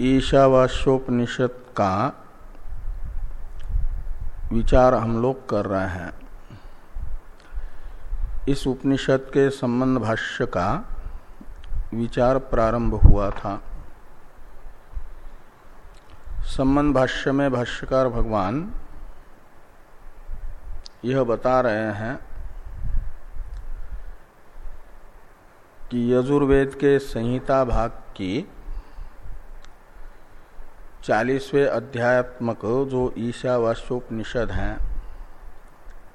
ईशावास्योपनिषद का विचार हम लोग कर रहे हैं। इस उपनिषद के संबंध भाष्य का विचार प्रारंभ हुआ था। संबंध भाष्य में भाष्यकार भगवान यह बता रहे हैं कि यजुर्वेद के संहिता भाग की चालीसवें अध्यात्मक जो ईशावास्योपनिषद हैं,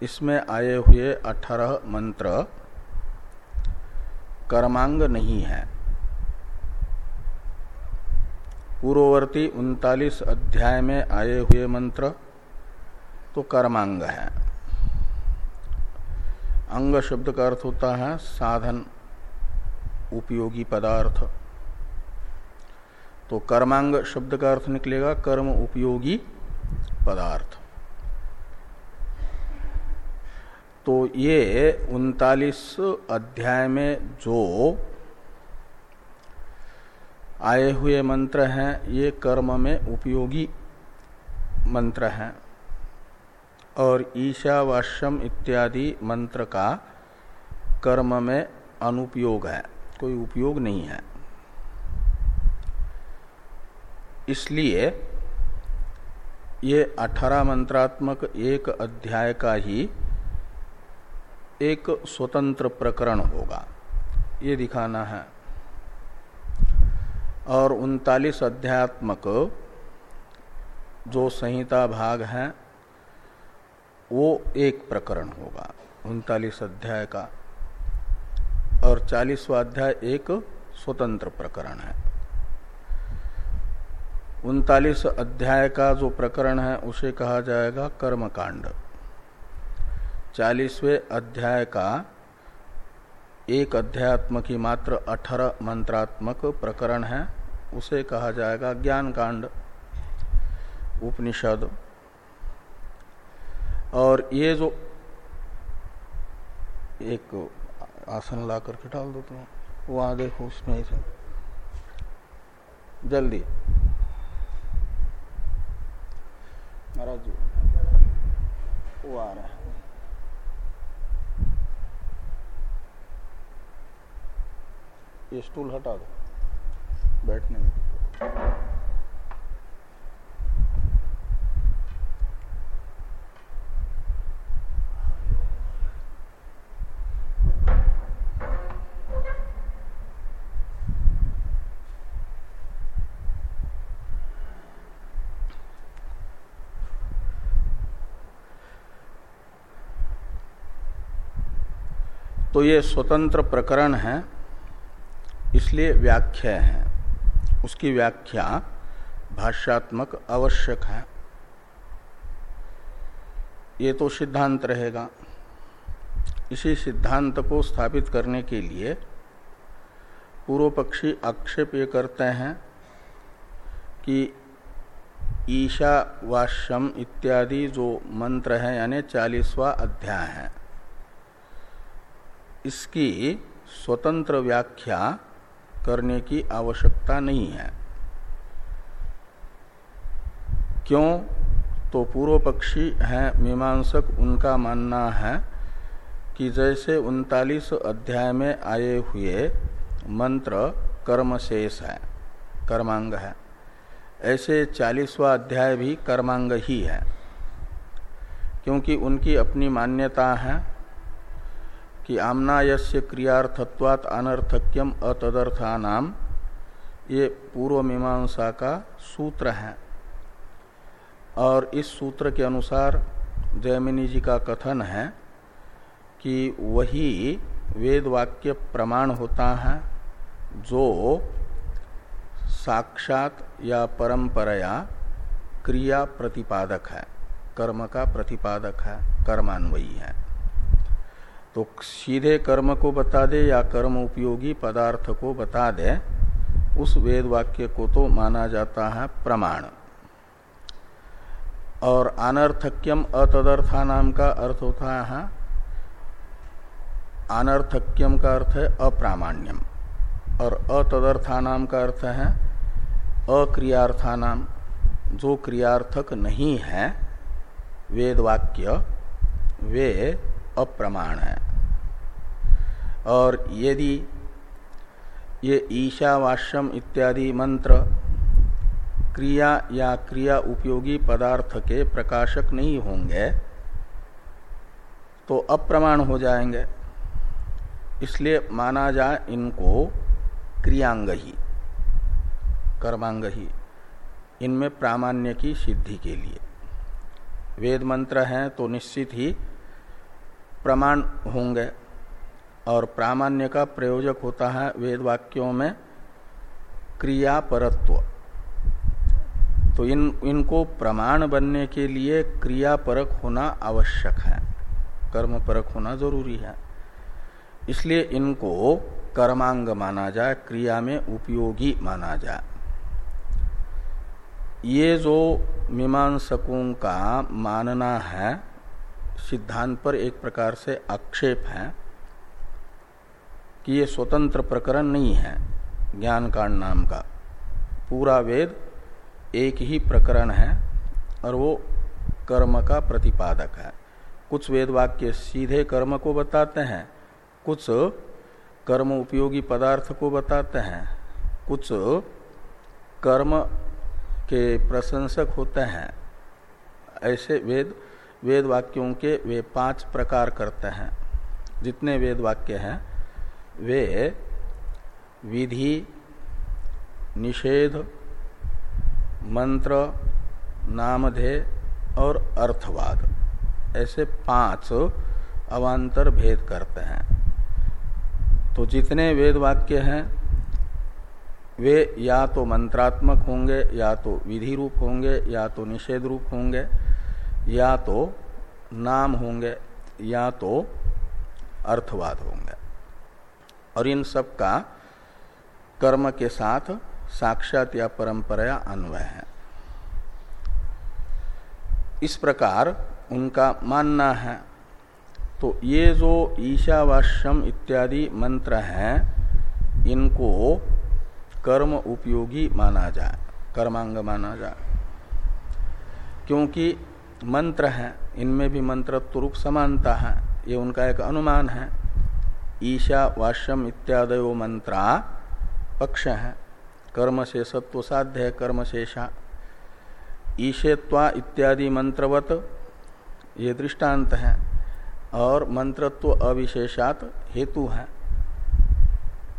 इसमें आए हुए अठारह मंत्र कर्मांग नहीं है। पूर्ववर्ती उनतालीस अध्याय में आए हुए मंत्र तो कर्मांग है। अंग शब्द का अर्थ होता है साधन, उपयोगी पदार्थ। तो कर्मांग शब्द का अर्थ निकलेगा कर्म उपयोगी पदार्थ। तो ये उनतालीस अध्याय में जो आए हुए मंत्र हैं, ये कर्म में उपयोगी मंत्र हैं। और ईशावाश्यम इत्यादि मंत्र का कर्म में अनुपयोग है, कोई उपयोग नहीं है। इसलिए ये अठारह मंत्रात्मक एक अध्याय का ही एक स्वतंत्र प्रकरण होगा। ये दिखाना है। और उनतालीस अध्यात्मक जो संहिता भाग है, वो एक प्रकरण होगा, उनतालीस अध्याय का। और चालीसवा अध्याय एक स्वतंत्र प्रकरण है। उनतालीस अध्याय का जो प्रकरण है, उसे कहा जाएगा कर्मकांड। चालीसवें अध्याय का एक अध्यात्म ही मात्र अठारह मंत्रात्मक प्रकरण है, उसे कहा जाएगा ज्ञान कांड उपनिषद। और ये जो एक आसन ला करके डाल दो तुम वहाँ देखो उसमें जल्दी। महाराज वो आ रहा है ये स्टूल हटा दो। बैठने में तो ये स्वतंत्र प्रकरण है, इसलिए व्याख्या है। उसकी व्याख्या भाष्यात्मक आवश्यक है। ये तो सिद्धांत रहेगा। इसी सिद्धांत को स्थापित करने के लिए पूर्व पक्षी आक्षेप ये करते हैं कि ईशावाश्यम इत्यादि जो मंत्र है, यानी चालीसवा अध्याय है। इसकी स्वतंत्र व्याख्या करने की आवश्यकता नहीं है। क्यों? तो पूर्व पक्षी हैं, मीमांसक उनका मानना है कि जैसे उनतालीस अध्याय में आए हुए मंत्र कर्म शेष है, कर्मांग है। ऐसे चालीसवा अध्याय भी कर्मांग ही है, क्योंकि उनकी अपनी मान्यता है। कि आमनायस्य क्रियार्थत्वात अनर्थक्यम अतदर्था नाम ये पूर्व मीमांसा का सूत्र है। और इस सूत्र के अनुसार जयमिनी जी का कथन है कि वही वेद वाक्य प्रमाण होता है जो साक्षात या परंपराया क्रिया प्रतिपादक है, कर्म का प्रतिपादक है, कर्मान्वयी है। तो सीधे कर्म को बता दे या कर्म उपयोगी पदार्थ को बता दे, उस वेद वाक्य को तो माना जाता है प्रमाण। और अनर्थक्यम अतदर्था नाम का अर्थ होता है, अनर्थक्यम का अर्थ है अप्रामाण्यम। और अतदर्था नाम का अर्थ है अक्रियार्था नाम। जो क्रियार्थक नहीं है, वेद वाक्य, वे अप्रमाण है। और यदि ये ईशावाश्यम इत्यादि मंत्र क्रिया या क्रिया उपयोगी पदार्थ के प्रकाशक नहीं होंगे तो अप्रमाण हो जाएँगे। इसलिए माना जाए इनको क्रियांग ही कर्मांग ही इनमें प्रामाण्य की सिद्धि के लिए। वेद मंत्र हैं तो निश्चित ही प्रमाण होंगे और प्रामाण्य का प्रयोजक होता है वेद वाक्यों में क्रिया परत्व तो इन, इनको प्रमाण बनने के लिए क्रिया परक होना आवश्यक है। कर्म परक होना ज़रूरी है। इसलिए इनको कर्मांग माना जाए, क्रिया में उपयोगी माना जाए। ये जो मीमांसकों का मानना है सिद्धांत पर एक प्रकार से आक्षेप है कि ये स्वतंत्र प्रकरण नहीं है ज्ञान कांड नाम का। पूरा वेद एक ही प्रकरण है और वो कर्म का प्रतिपादक है। कुछ वेद वाक्य सीधे कर्म को बताते हैं, कुछ कर्म उपयोगी पदार्थ को बताते हैं, कुछ कर्म के प्रशंसक होते हैं। ऐसे वेद वेद वाक्यों के वे पाँच प्रकार करते हैं। जितने वेद वाक्य हैं, वे विधि, निषेध, मंत्र, नामधेय और अर्थवाद। ऐसे पाँच अवान्तर भेद करते हैं। तो जितने वेद वाक्य हैं, वे या तो मंत्रात्मक होंगे, या तो विधि रूप होंगे, या तो निषेध रूप होंगे। या तो नाम होंगे, या तो अर्थवाद होंगे। और इन सब का कर्म के साथ साक्षात या परंपरा अन्वय है। इस प्रकार उनका मानना है। तो ये जो ईशावाश्यम इत्यादि मंत्र हैं, इनको कर्म उपयोगी माना जाए, कर्मांग माना जाए। क्योंकि मंत्र हैं, इनमें भी मंत्र रूप समानता है, ये उनका एक अनुमान है। ईशा वाष्यम इत्यादयो मंत्रा, पक्ष है। कर्म से सत्व साध्य है, कर्म शेषा। ईशेत्वा इत्यादि मंत्रवत, ये दृष्टांत है। और मंत्रत्व अविशेषात हेतु है।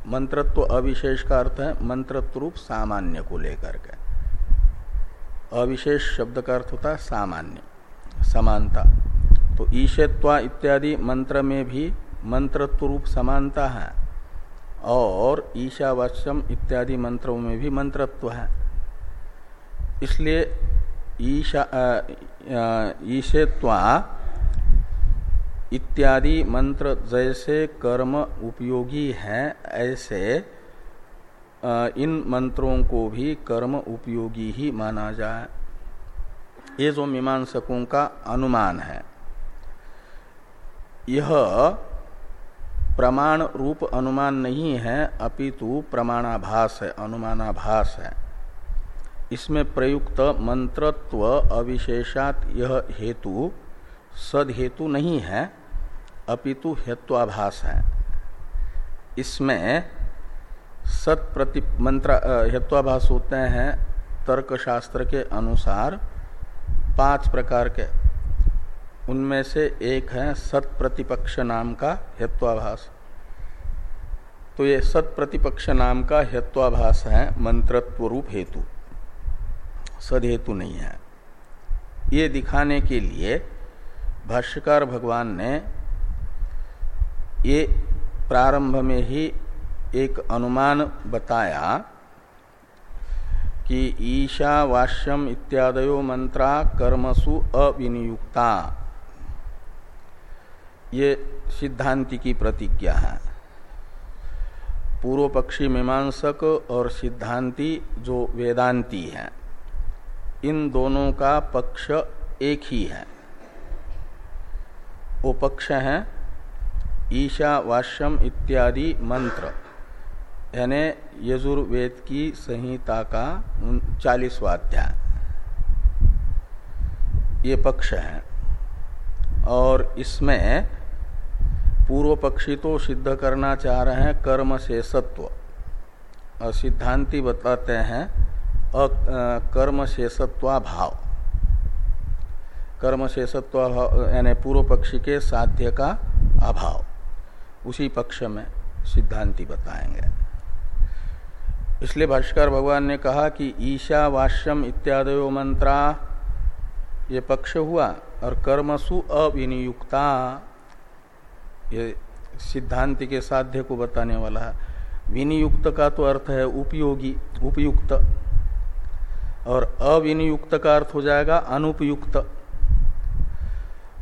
मंत्रत्व अविशेष का अर्थ है मंत्रत्व रूप सामान्य को लेकर के। अविशेष शब्द का अर्थ होता है सामान्य, समानता। तो ईशत्वा इत्यादि मंत्र में भी मंत्रत्व रूप समानता है और ईशावास्यम इत्यादि मंत्रों में भी मंत्रत्व है। इसलिए ईशा ईशत्वा इत्यादि मंत्र जैसे कर्म उपयोगी हैं, ऐसे इन मंत्रों को भी कर्म उपयोगी ही माना जाए। ये जो मीमांसकों का अनुमान है, यह प्रमाण रूप अनुमान नहीं है, अपितु प्रमाणाभास है, अनुमानाभास है। इसमें प्रयुक्त मंत्रत्व अविशेषात यह हेतु सद हेतु नहीं है, अपितु हेत्वाभास है। इसमें सत प्रति मंत्र हेत्वाभाष होते हैं तर्क शास्त्र के अनुसार पाँच प्रकार के। उनमें से एक है सत प्रतिपक्ष नाम का हेत्वाभास तो ये सत प्रतिपक्ष नाम का हेत्वाभास है मंत्रत्व रूप हेतु। सद हेतु नहीं है। ये दिखाने के लिए भाष्यकार भगवान ने ये प्रारंभ में ही एक अनुमान बताया कि ईशावास्यम इत्यादयो मंत्रा कर्मसु अविनियुक्ता। ये सिद्धांति की प्रतिज्ञा है। पूर्व पक्षी मीमांसक और सिद्धांति जो वेदांती है, इन दोनों का पक्ष एक ही है। वो पक्ष है ईशावास्यम इत्यादि मंत्र। यानी यजुर्वेद की संहिता का चालीसवा अध्याय। ये पक्ष है। और इसमें पूर्व पक्षी तो सिद्ध करना चाह रहे हैं, कर्म से सत्व। और सिद्धांति बताते हैं कर्म शेषत्वा भाव कर्म शेषत्व यानी पूर्व पक्षी के साध्य का अभाव। उसी पक्ष में सिद्धांति बताएँगे। इसलिए भाष्कर भगवान ने कहा कि ईशा वाष्यम इत्यादि मंत्रा, ये पक्ष हुआ और कर्मसु अविनियुक्ता, ये सिद्धांति के साध्य को बताने वाला है। विनियुक्त का तो अर्थ है उपयोगी, उपयुक्त। और अविनियुक्त का अर्थ हो जाएगा अनुपयुक्त।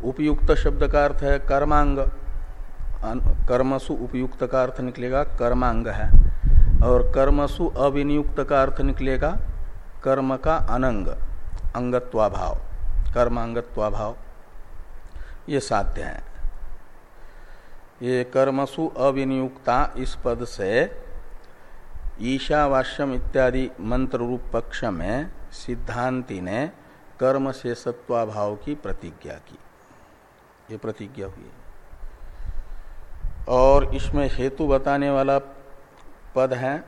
उपयुक्त शब्द का अर्थ है कर्मांग। कर्मसु उपयुक्त का अर्थ निकलेगा, कर्मांग है। और कर्मसु अविनियुक्त का अर्थ निकलेगा कर्म का अनंग, अंगत्वाभाव। कर्मांगत्वाभाव ये साध्य है। ये कर्मसु अविनियुक्ता इस पद से ईशावास्यम इत्यादि मंत्र रूप पक्ष में सिद्धांति ने कर्म से सत्वाभाव की प्रतिज्ञा की। ये प्रतिज्ञा हुई। और इसमें हेतु बताने वाला पद है।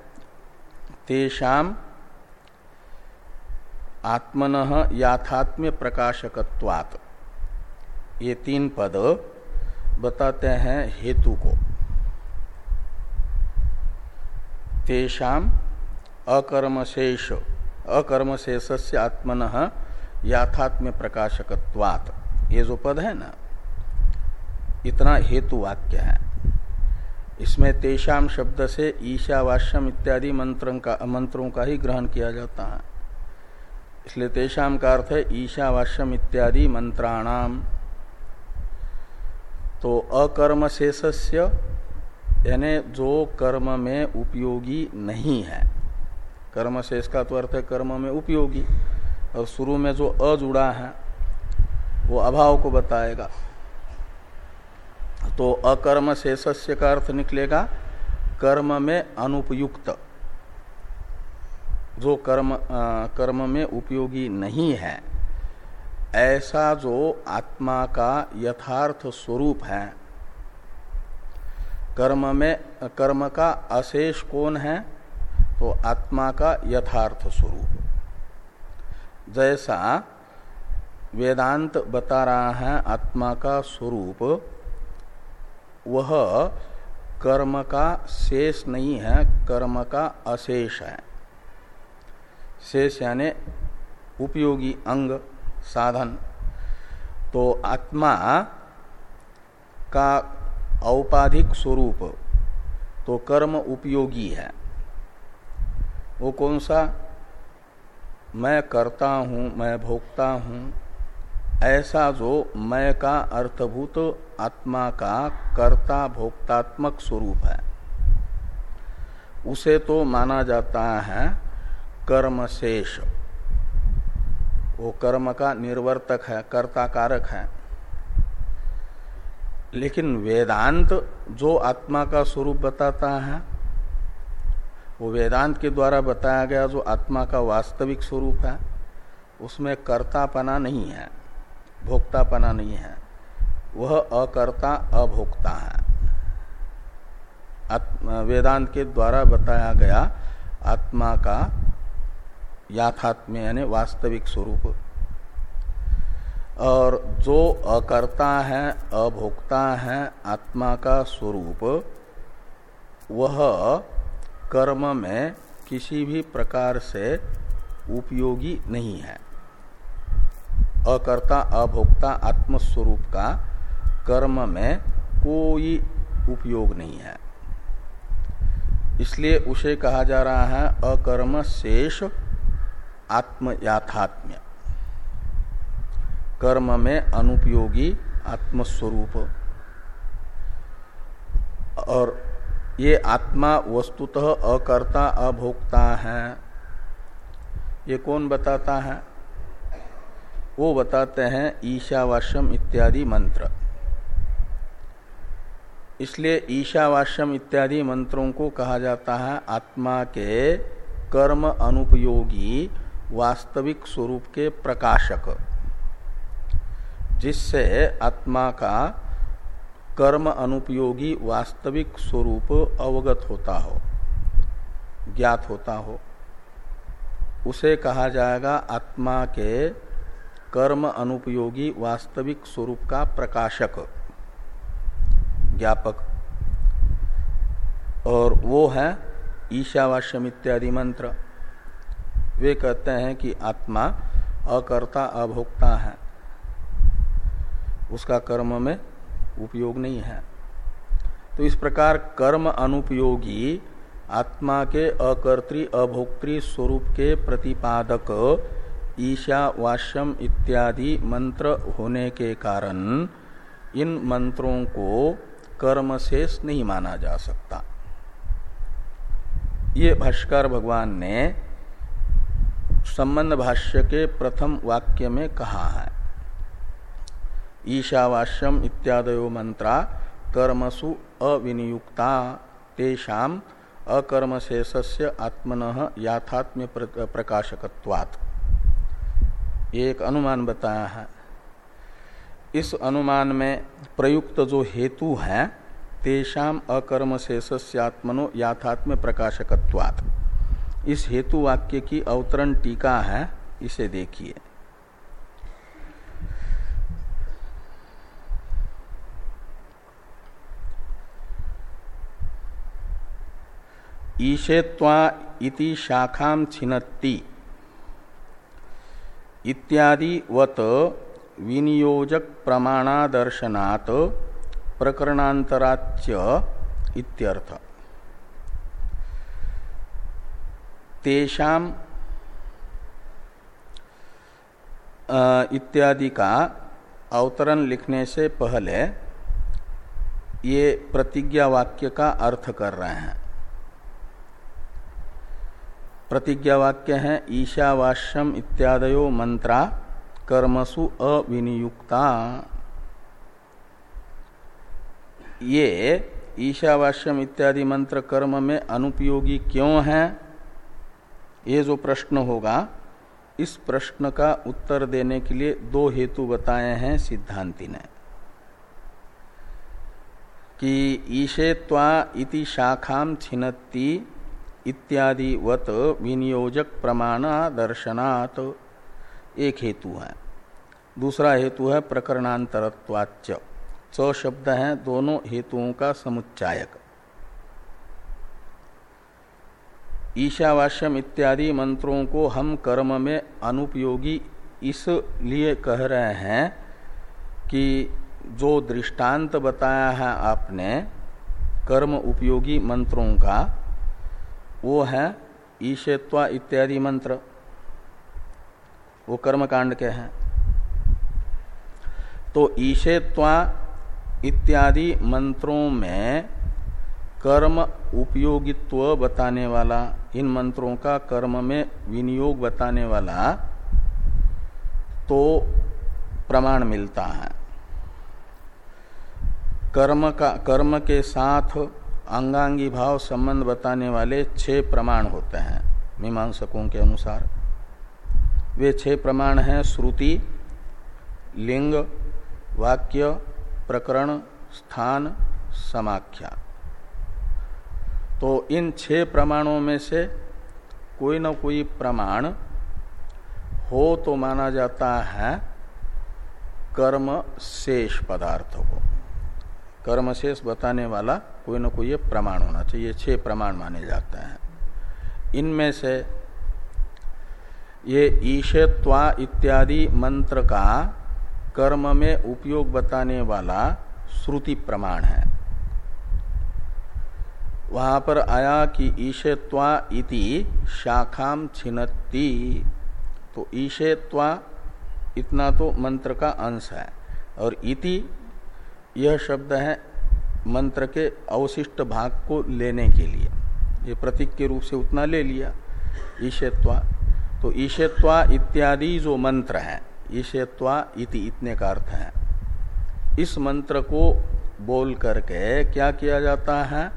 तेषाम आत्मन याथात्म्य प्रकाशकत्वात्। ये तीन पद बताते हैं हेतु को। तेषाम अकर्मशेष अकर्मशेष से आत्मन याथात्म्य प्रकाशकत्वात्। ये जो पद है ना, इतना हेतु वाक्य है। इसमें तेषाम शब्द से ईशावास्यम इत्यादि मंत्रों का मंत्रों का ही ग्रहण किया जाता है। इसलिए तेषाम का अर्थ है ईशावास्यम इत्यादि मंत्राणाम तो अकर्म शेषस्य यानी जो कर्म में उपयोगी नहीं है। कर्म से इसका तो अर्थ है कर्म में उपयोगी। और शुरू में जो अजुड़ा है, वो अभाव को बताएगा। तो अकर्म शेषस्य का अर्थ निकलेगा कर्म में अनुपयुक्त। जो कर्म आ, कर्म में उपयोगी नहीं है ऐसा जो आत्मा का यथार्थ स्वरूप है कर्म में कर्म का अशेष कौन है? तो आत्मा का यथार्थ स्वरूप। जैसा वेदांत बता रहा है आत्मा का स्वरूप वह कर्म का शेष नहीं है, कर्म का अशेष है। शेष यानी उपयोगी अंग, साधन। तो आत्मा का औपाधिक स्वरूप तो कर्म उपयोगी है। वो कौन सा? मैं करता हूँ, मैं भोगता हूँ, ऐसा जो मैं का अर्थभूत आत्मा का कर्ता भोक्तात्मक स्वरूप है। उसे तो माना जाता है कर्म शेष वो कर्म का निर्वर्तक है कर्ता कारक है। लेकिन वेदांत जो आत्मा का स्वरूप बताता है, वो वेदांत के द्वारा बताया गया जो आत्मा का वास्तविक स्वरूप है, उसमें कर्तापना नहीं है, भोक्तापना नहीं है। वह अकर्ता अभोक्ता है। वेदांत के द्वारा बताया गया आत्मा का याथात्म्य यानी वास्तविक स्वरूप। और जो अकर्ता है, अभोक्ता है आत्मा का स्वरूप, वह कर्म में किसी भी प्रकार से उपयोगी नहीं है। अकर्ता, अभोक्ता आत्मस्वरूप का कर्म में कोई उपयोग नहीं है। इसलिए उसे कहा जा रहा है अकर्म शेष आत्म याथात्म्य कर्म में अनुपयोगी आत्मस्वरूप। और ये आत्मा वस्तुतः अकर्ता अभोक्ता है। ये कौन बताता है? वो बताते हैं ईशावास्यम इत्यादि मंत्र। इसलिए ईशावाश्यम इत्यादि मंत्रों को कहा जाता है आत्मा के कर्म अनुपयोगी वास्तविक स्वरूप के प्रकाशक, जिससे आत्मा का कर्म अनुपयोगी वास्तविक स्वरूप अवगत होता हो, ज्ञात होता हो। उसे कहा जाएगा आत्मा के कर्म अनुपयोगी वास्तविक स्वरूप का प्रकाशक। ज्ञापक। और वो है ईशावाश्यम इत्यादि मंत्र। वे कहते हैं कि आत्मा अकर्ता अभोक्ता है। उसका कर्म में उपयोग नहीं है। तो इस प्रकार कर्म अनुपयोगी आत्मा के अकर्तृ अभोक्तृ स्वरूप के प्रतिपादक ईशावाश्यम इत्यादि मंत्र होने के कारण इन मंत्रों को कर्म शेष नहीं माना जा सकता। ये भाष्कर भगवान ने संबंध भाष्य के प्रथम वाक्य में कहा है। ईशावास्यम इत्यादयो मंत्रा कर्मसु अविनियुक्ता तेषाम अकर्म शेषस्य आत्मन याथात्म्य प्रकाशकत्वात्। एक अनुमान बताया है। इस अनुमान में प्रयुक्त जो हेतु है, तेषाम अकर्म शेषस्य आत्मनो याथात्म्य प्रकाशकत्वात्। इस हेतु वाक्य की अवतरण टीका है, इसे देखिए। ईशेत्वा इति शाखाम छिन्नति इत्यादि वत विनियोजक प्रमाणादर्शनात् प्रकरणांतराच्य इत्यर्थ। तेषाम इत्यादि का अवतरण लिखने से पहले ये प्रतिज्ञा वाक्य का अर्थ कर रहे हैं। प्रतिज्ञा वाक्य है ईशावास्यम इत्यादयो मंत्रा कर्मसु अविनियुक्ता। ये ईशावास्यम इत्यादि मंत्र कर्म में अनुपयोगी क्यों है? ये जो प्रश्न होगा, इस प्रश्न का उत्तर देने के लिए दो हेतु बताए हैं सिद्धांति ने। कि ईशेत्वा इति शाखाम छिन्नति इत्यादि वत विनियोजक प्रमाण दर्शनात् एक हेतु है। दूसरा हेतु है प्रकरणांतरत्वाच च शब्द है, दोनों हेतुओं का समुच्चायक। ईशावास्यम इत्यादि मंत्रों को हम कर्म में अनुपयोगी इसलिए कह रहे हैं कि जो दृष्टांत बताया है आपने, कर्म उपयोगी मंत्रों का, वो है ईशेत्वा इत्यादि मंत्र। वो कर्मकांड के हैं। तो ईशेत्वा इत्यादि मंत्रों में कर्म उपयोगित्व बताने वाला, इन मंत्रों का कर्म में विनियोग बताने वाला तो प्रमाण मिलता है। कर्म का, कर्म के साथ अंगांगी भाव संबंध बताने वाले छह प्रमाण होते हैं, मीमांसकों के अनुसार। वे छह प्रमाण हैं, श्रुति, लिंग, वाक्य, प्रकरण, स्थान, समाख्या। तो इन छह प्रमाणों में से कोई न कोई प्रमाण हो तो माना जाता है कर्म शेष पदार्थ को। कर्म शेष बताने वाला कोई ना कोई प्रमाण होना चाहिए, छह प्रमाण माने जाते हैं। इनमें से ये ईशत्वा इत्यादि मंत्र का कर्म में उपयोग बताने वाला श्रुति प्रमाण है। वहाँ पर आया कि ईशत्वा इति शाखाम छिन्नति तो ईशत्वा इतना तो मंत्र का अंश है। और इति यह शब्द है मंत्र के अवशिष्ट भाग को लेने के लिए। ये प्रतीक के रूप से उतना ले लिया। ईशत्वा तो ईशत्वा इत्यादि जो मंत्र है, ईशत्वा इति इतने का अर्थ है। इस मंत्र को बोल करके क्या किया जाता है?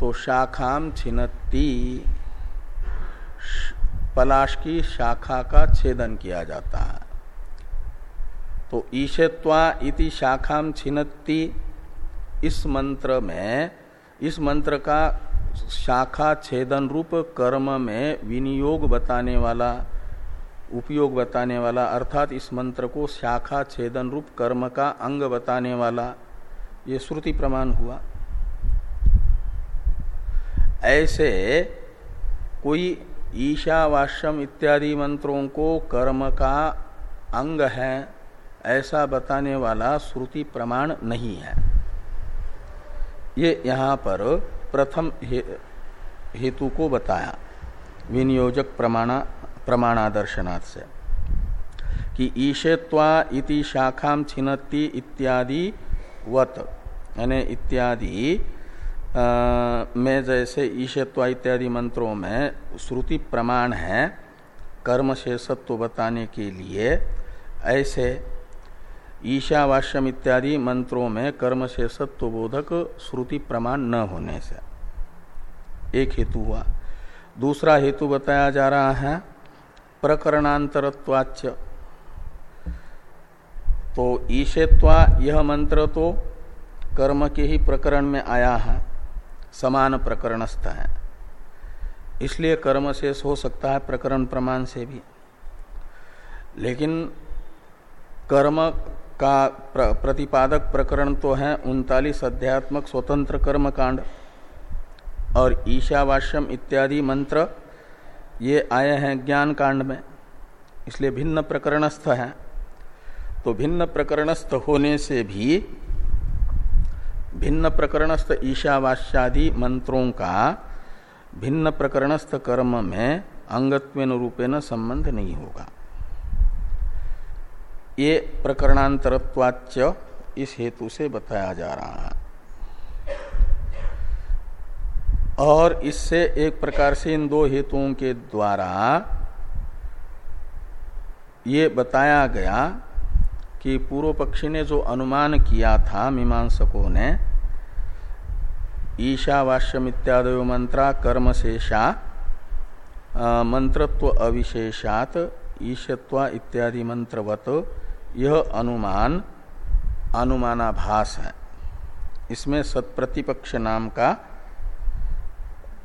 तो शाखाम छिन्नती पलाश की शाखा का छेदन किया जाता है। तो ईशत्वा इति शाखाम छिन्नती इस मंत्र में, इस मंत्र का शाखा छेदन रूप कर्म में विनियोग बताने वाला, उपयोग बताने वाला, अर्थात इस मंत्र को शाखा छेदन रूप कर्म का अंग बताने वाला, ये श्रुति प्रमाण हुआ। ऐसे कोई ईशावाश्यम इत्यादि मंत्रों को कर्म का अंग है, ऐसा बताने वाला श्रुति प्रमाण नहीं है। ये यहाँ पर प्रथम हेतु को बताया, विनियोजक प्रमाणा प्रमाणादर्शनाथ से, कि ईशेत्वा इति शाखाम छिन्नति इत्यादि वत, यानी इत्यादि में जैसे ईशत्वा इत्यादि मंत्रों में श्रुति प्रमाण है कर्म से सत्व बताने के लिए, ऐसे ईशावास्यम इत्यादि मंत्रों में कर्म से सत्व बोधक श्रुति प्रमाण न होने से। एक हेतु हुआ। दूसरा हेतु बताया जा रहा है प्रकरणांतरत्वाच तो ईशेत्वा यह मंत्र तो कर्म के ही प्रकरण में आया है, समान प्रकरणस्थ है। इसलिए कर्म से हो सकता है प्रकरण प्रमाण से भी। लेकिन कर्म का प्र, प्रतिपादक प्रकरण तो है उनतालीस अध्यात्मक स्वतंत्र कर्म कांड और ईशावास्यम इत्यादि मंत्र ये आए हैं ज्ञान कांड में। इसलिए भिन्न प्रकरणस्थ है। तो भिन्न प्रकरणस्थ होने से भी भिन्न प्रकरणस्थ ईशावास्यादि मंत्रों का भिन्न प्रकरणस्थ कर्म में अंगत्वेन रूपेण संबंध नहीं होगा। ये प्रकरणांतरत्वाच इस हेतु से बताया जा रहा है। और इससे एक प्रकार से इन दो हेतुओं के द्वारा ये बताया गया कि पूर्व पक्षी ने जो अनुमान किया था मीमांसकों ने ईशावास्यम इत्यादि मंत्रा कर्म शेषा मंत्रत्व अविशेषात ईशत्वा इत्यादि मंत्रवत यह अनुमान, अनुमानाभास है। इसमें सत्प्रतिपक्ष नाम का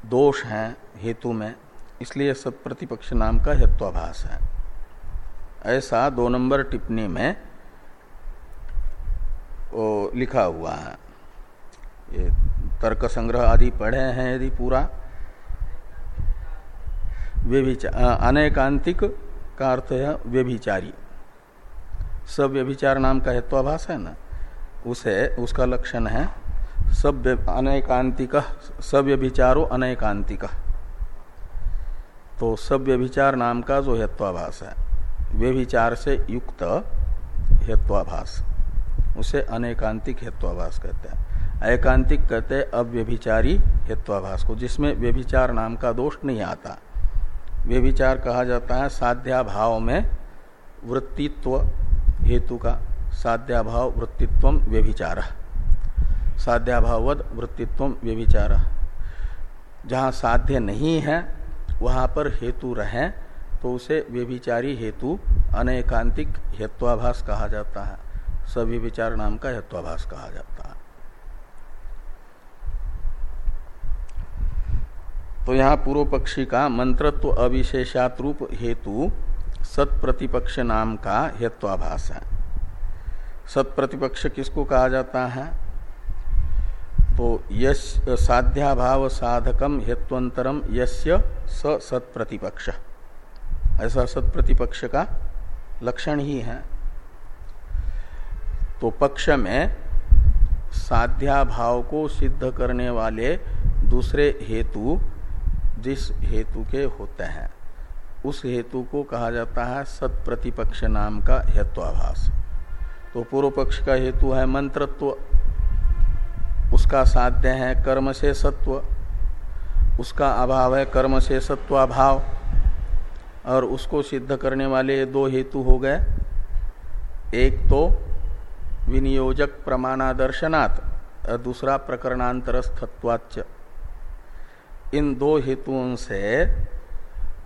दोष है, हेतु में। इसलिए सत्प्रतिपक्ष नाम का हेत्वाभास है। ऐसा दो नंबर टिप्पणी में वो लिखा हुआ है। ये तर्क संग्रह आदि पढ़े हैं यदि पूरा। व्यभिचार अनेकांतिक का अर्थ है व्यभिचारी। सब व्यभिचार नाम का हेत्वाभास है ना? उसे, उसका लक्षण है सब अनेकांतिक सब व्यभिचारो अनेकांतिक। तो सब व्यभिचार नाम का जो हेत्वाभाष है व्यभिचार से युक्त हेत्वाभास। उसे अनेकांतिक हेत्वाभास कहते हैं। एकांतिक कहते हैं अव्यभिचारी हेत्वाभास को, जिसमें व्यभिचार नाम का दोष नहीं आता। व्यभिचार कहा जाता है साध्या भाव में वृत्तित्व हेतु का साध्याभाव वृत्तित्व व्यभिचार। साध्याभावद वृत्तित्व व्यभिचार। जहाँ साध्य नहीं है, वहाँ पर हेतु रहे तो उसे व्यभिचारी हेतु अनेकांतिक हेत्वाभास कहा जाता है। सभी विचार नाम का हेत्वाभास कहा जाता है। तो यहाँ पूर्व पक्षी का मंत्रत्व अविशेषात रूप हेतु सत्प्रतिपक्ष नाम का हेत्वाभास है। सत्प्रतिपक्ष किसको कहा जाता है? तो यश, साध्याभाव साधकम हेत्वंतरम यस्य स सत्प्रतिपक्ष ऐसा सत्प्रतिपक्ष का लक्षण ही है। तो पक्ष में साध्याभाव को सिद्ध करने वाले दूसरे हेतु, जिस हेतु के होते हैं। उस हेतु को कहा जाता है सत्प्रतिपक्ष नाम का हेत्वाभास तो पूर्व पक्ष का हेतु है मंत्रत्व। उसका साध्य है कर्म से सत्व। उसका अभाव है कर्म से सत्वाभाव। और उसको सिद्ध करने वाले दो हेतु हो गए। एक तो विनियोजक प्रमाणादर्शनात् दूसरा प्रकरणांतरस्थत्वाच इन दो हेतुओं से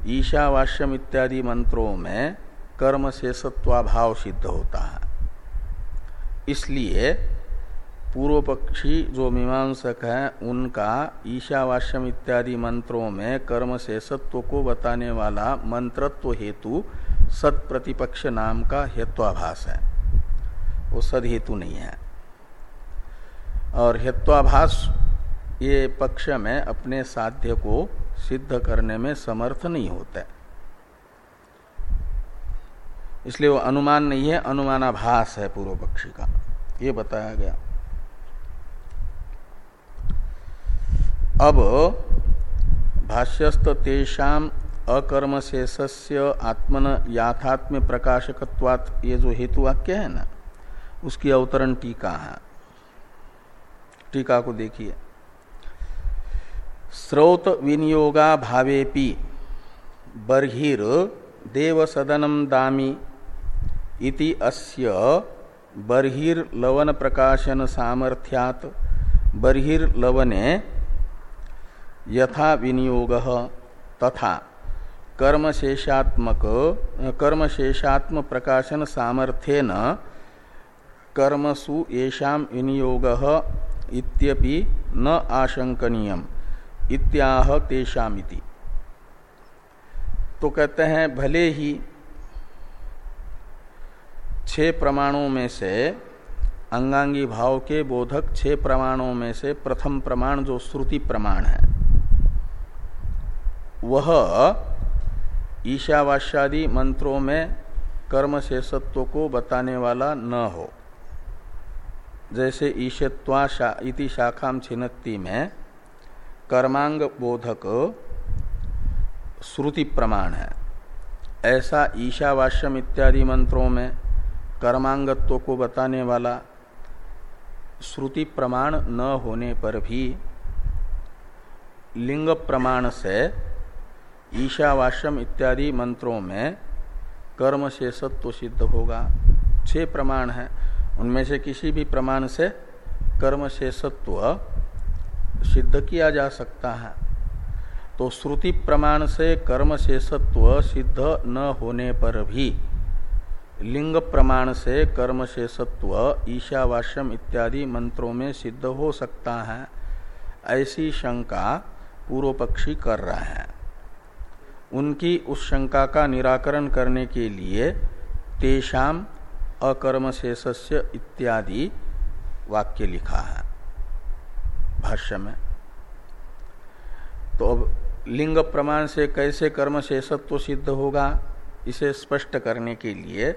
ईशावास्यम इत्यादि मंत्रों में कर्म से सत्वाभाव सिद्ध होता है। इसलिए पूर्व पक्षी जो मीमांसक है, उनका ईशावास्यम इत्यादि मंत्रों में कर्म से सत्व को बताने वाला मंत्रत्व हेतु सत प्रतिपक्ष नाम का हेत्वाभास है। वो सद हेतु नहीं है। और हेत्वाभास ये पक्ष में अपने साध्य को सिद्ध करने में समर्थ नहीं होते इसलिए वो अनुमान नहीं है, अनुमानाभास है पूर्व पक्षी का। ये बताया गया। अब भाष्यस्त तेषाम अकर्म शेषस्य आत्मन याथात्म्य प्रकाशकत्वात ये जो हेतु वाक्य है ना, उसकी अवतरण टीका है। टीका को देखिए। स्रोत विनियोगा भावेपि। बर्हिर देव सदनम दामी इति अस्य बर्हिर्लवन प्रकाशन सामर्थ्यात बर्हिर्लवने यथा विनियोग तथा कर्मशेषात्मक कर्मशेषात्म प्रकाशन सामर्थ्यन कर्मसु येषाम विनियोग इत्यपि न आशंकनीयम इत्याह तेषामिति तो कहते हैं भले ही छह प्रमाणों में से अंगांगी भाव के बोधक छह प्रमाणों में से प्रथम प्रमाण जो श्रुति प्रमाण है वह ईशावास्यादि मंत्रों में कर्म शेषत्व को बताने वाला न हो। जैसे ईशत्वा शा, इति शाखाम छिन्नति में कर्मांग बोधक श्रुति प्रमाण है। ऐसा ईशावास्यम इत्यादि मंत्रों में कर्मांगत्व को बताने वाला श्रुति प्रमाण न होने पर भी लिंग प्रमाण से ईशावास्यम इत्यादि मंत्रों में कर्म से सत्व सिद्ध होगा। छह प्रमाण है। उनमें से किसी भी प्रमाण से कर्म से सत्व सिद्ध किया जा सकता है। तो श्रुति प्रमाण से कर्म से सत्व सिद्ध न होने पर भी, लिंग प्रमाण से कर्म से सत्व ईशावास्यम इत्यादि मंत्रों में सिद्ध हो सकता है, ऐसी शंका पूर्व पक्षी कर रहा है। उनकी उस शंका का निराकरण करने के लिए तेषाम अकर्म शेषस्य इत्यादि वाक्य लिखा है। भाष्य में। तो अब लिंग प्रमाण से कैसे कर्म शेषत्व सिद्ध होगा, इसे स्पष्ट करने के लिए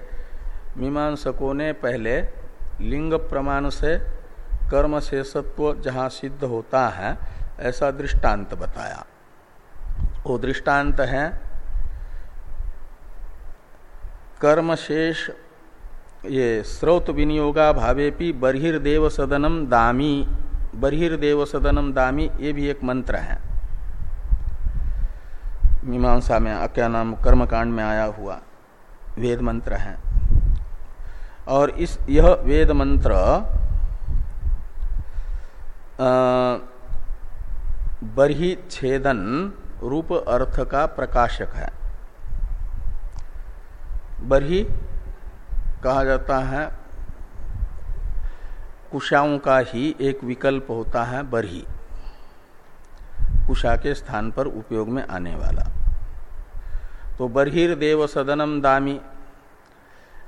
मीमांसकों ने पहले लिंग प्रमाण से कर्म शेषत्व जहाँ सिद्ध होता है, ऐसा दृष्टांत बताया। वो दृष्टांत है कर्मशेष ये स्रोत विनियोगा भावेपी बर्हिर्देव सदनम दामी। बर्हिर्देव सदनम दामी, ये भी एक मंत्र है। मीमांसा में, क्या नाम, कर्मकांड में आया हुआ वेद मंत्र है। और इस, यह वेद मंत्र बरही छेदन रूप अर्थ का प्रकाशक है। बरही कहा जाता है कुशाओं का ही एक विकल्प होता है बरही। कुशा के स्थान पर उपयोग में आने वाला। तो बरहिर देव सदनम दामी।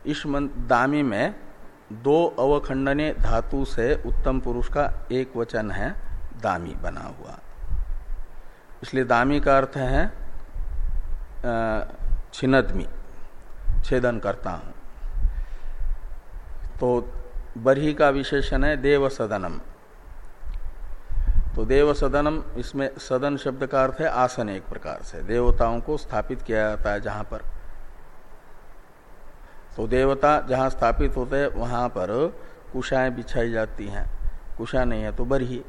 इस दामी में दो अवखंडने धातु से उत्तम पुरुष का एक वचन है, दामी बना हुआ। इसलिए दामी का अर्थ है छिनदमी छेदन करता हूँ। तो बरही का विशेषण है देव सदनम। तो देव सदनम, इसमें सदन शब्द का अर्थ है आसन एक प्रकार से। देवताओं को स्थापित किया जाता है जहाँ पर। तो देवता जहाँ स्थापित होते हैं, वहाँ पर कुशाएँ बिछाई जाती हैं। कुशा नहीं है तो बरही।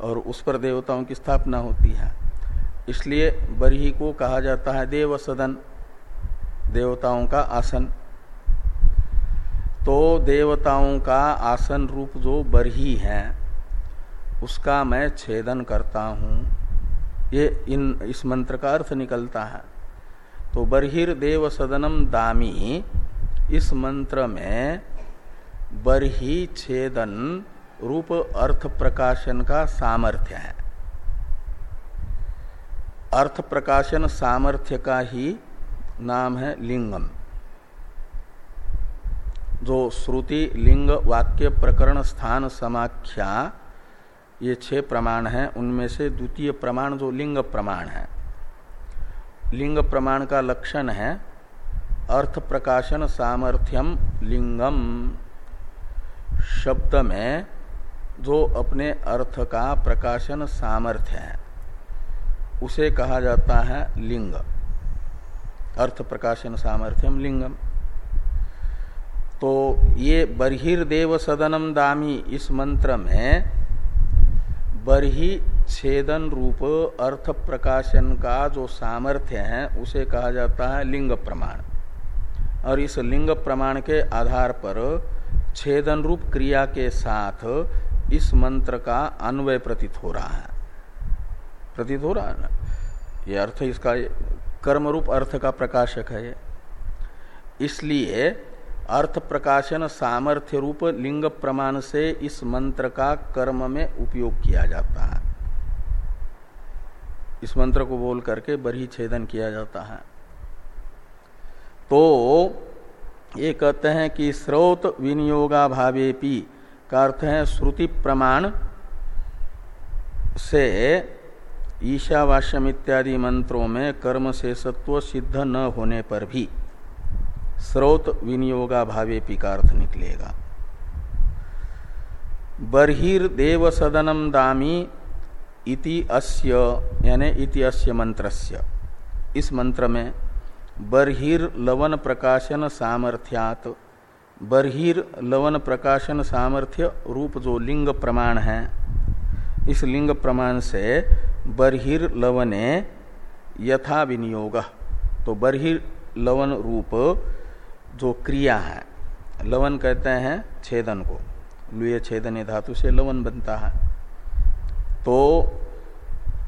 और उस पर देवताओं की स्थापना होती है। इसलिए बरही को कहा जाता है देव सदन। देवताओं का आसन। तो देवताओं का आसन रूप जो बरही है, उसका मैं छेदन करता हूँ। ये इन, इस मंत्र का अर्थ निकलता है। तो बरहिर देव सदनम दामी, इस मंत्र में बरही छेदन रूप अर्थ प्रकाशन का सामर्थ्य है। अर्थ प्रकाशन सामर्थ्य का ही नाम है लिंगम। जो श्रुति, लिंग, वाक्य, प्रकरण, स्थान, समाख्या, ये छह प्रमाण हैं। उनमें से द्वितीय प्रमाण जो लिंग प्रमाण है। लिंग प्रमाण का लक्षण है, अर्थ प्रकाशन सामर्थ्यम लिंगम। शब्द में जो अपने अर्थ का प्रकाशन सामर्थ्य है, उसे कहा जाता है लिंग। अर्थ प्रकाशन सामर्थ्यम लिंगम। तो ये बर्हिर्देव सदनम दामी इस मंत्र में बरही छेदन रूप अर्थ प्रकाशन का जो सामर्थ्य है, उसे कहा जाता है लिंग प्रमाण। और इस लिंग प्रमाण के आधार पर छेदन रूप क्रिया के साथ इस मंत्र का अन्वय प्रतीत हो रहा है। प्रतीत हो रहा है ना? ये अर्थ इसका कर्म रूप अर्थ का प्रकाशक है ये। इसलिए अर्थ प्रकाशन सामर्थ्य रूप लिंग प्रमाण से इस मंत्र का कर्म में उपयोग किया जाता है। इस मंत्र को बोल करके बरी छेदन किया जाता है। तो ये कहते हैं कि स्रोत विनियोगा भावेपी का अर्थ है श्रुति प्रमाण से ईशावाश्यम इत्यादि मंत्रों में कर्म से सत्व सिद्ध न होने पर भी स्रोत विनियोगा भावेपी का अर्थ निकलेगा बर्हिर्देव सदनम दामी इति अस्य, यानी इति अस्य मंत्रस्य। इस मंत्र में बर्हिर लवन प्रकाशन सामर्थ्यात, बर्हिर लवन प्रकाशन सामर्थ्य रूप जो लिंग प्रमाण है, इस लिंग प्रमाण से बर्हिर लवने यथा विनियोग। तो बर्हिर लवन रूप जो क्रिया है लवन कहते हैं छेदन को, लुए छेदन धातु से लवन बनता है। तो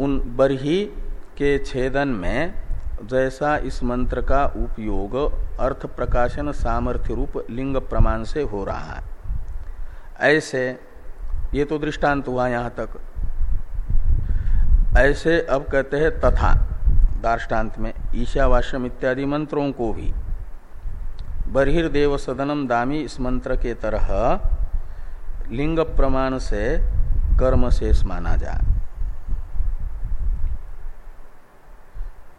उन बरही के छेदन में जैसा इस मंत्र का उपयोग अर्थ प्रकाशन सामर्थ्य रूप लिंग प्रमाण से हो रहा है। ऐसे, ये तो दृष्टांत हुआ यहाँ तक। ऐसे अब कहते हैं तथा दार्टान्त में, ईशावाश्यम इत्यादि मंत्रों को भी। बर्हिर्देव सदनम दामी इस मंत्र के तरह लिंग प्रमाण से कर्म शेष माना जाए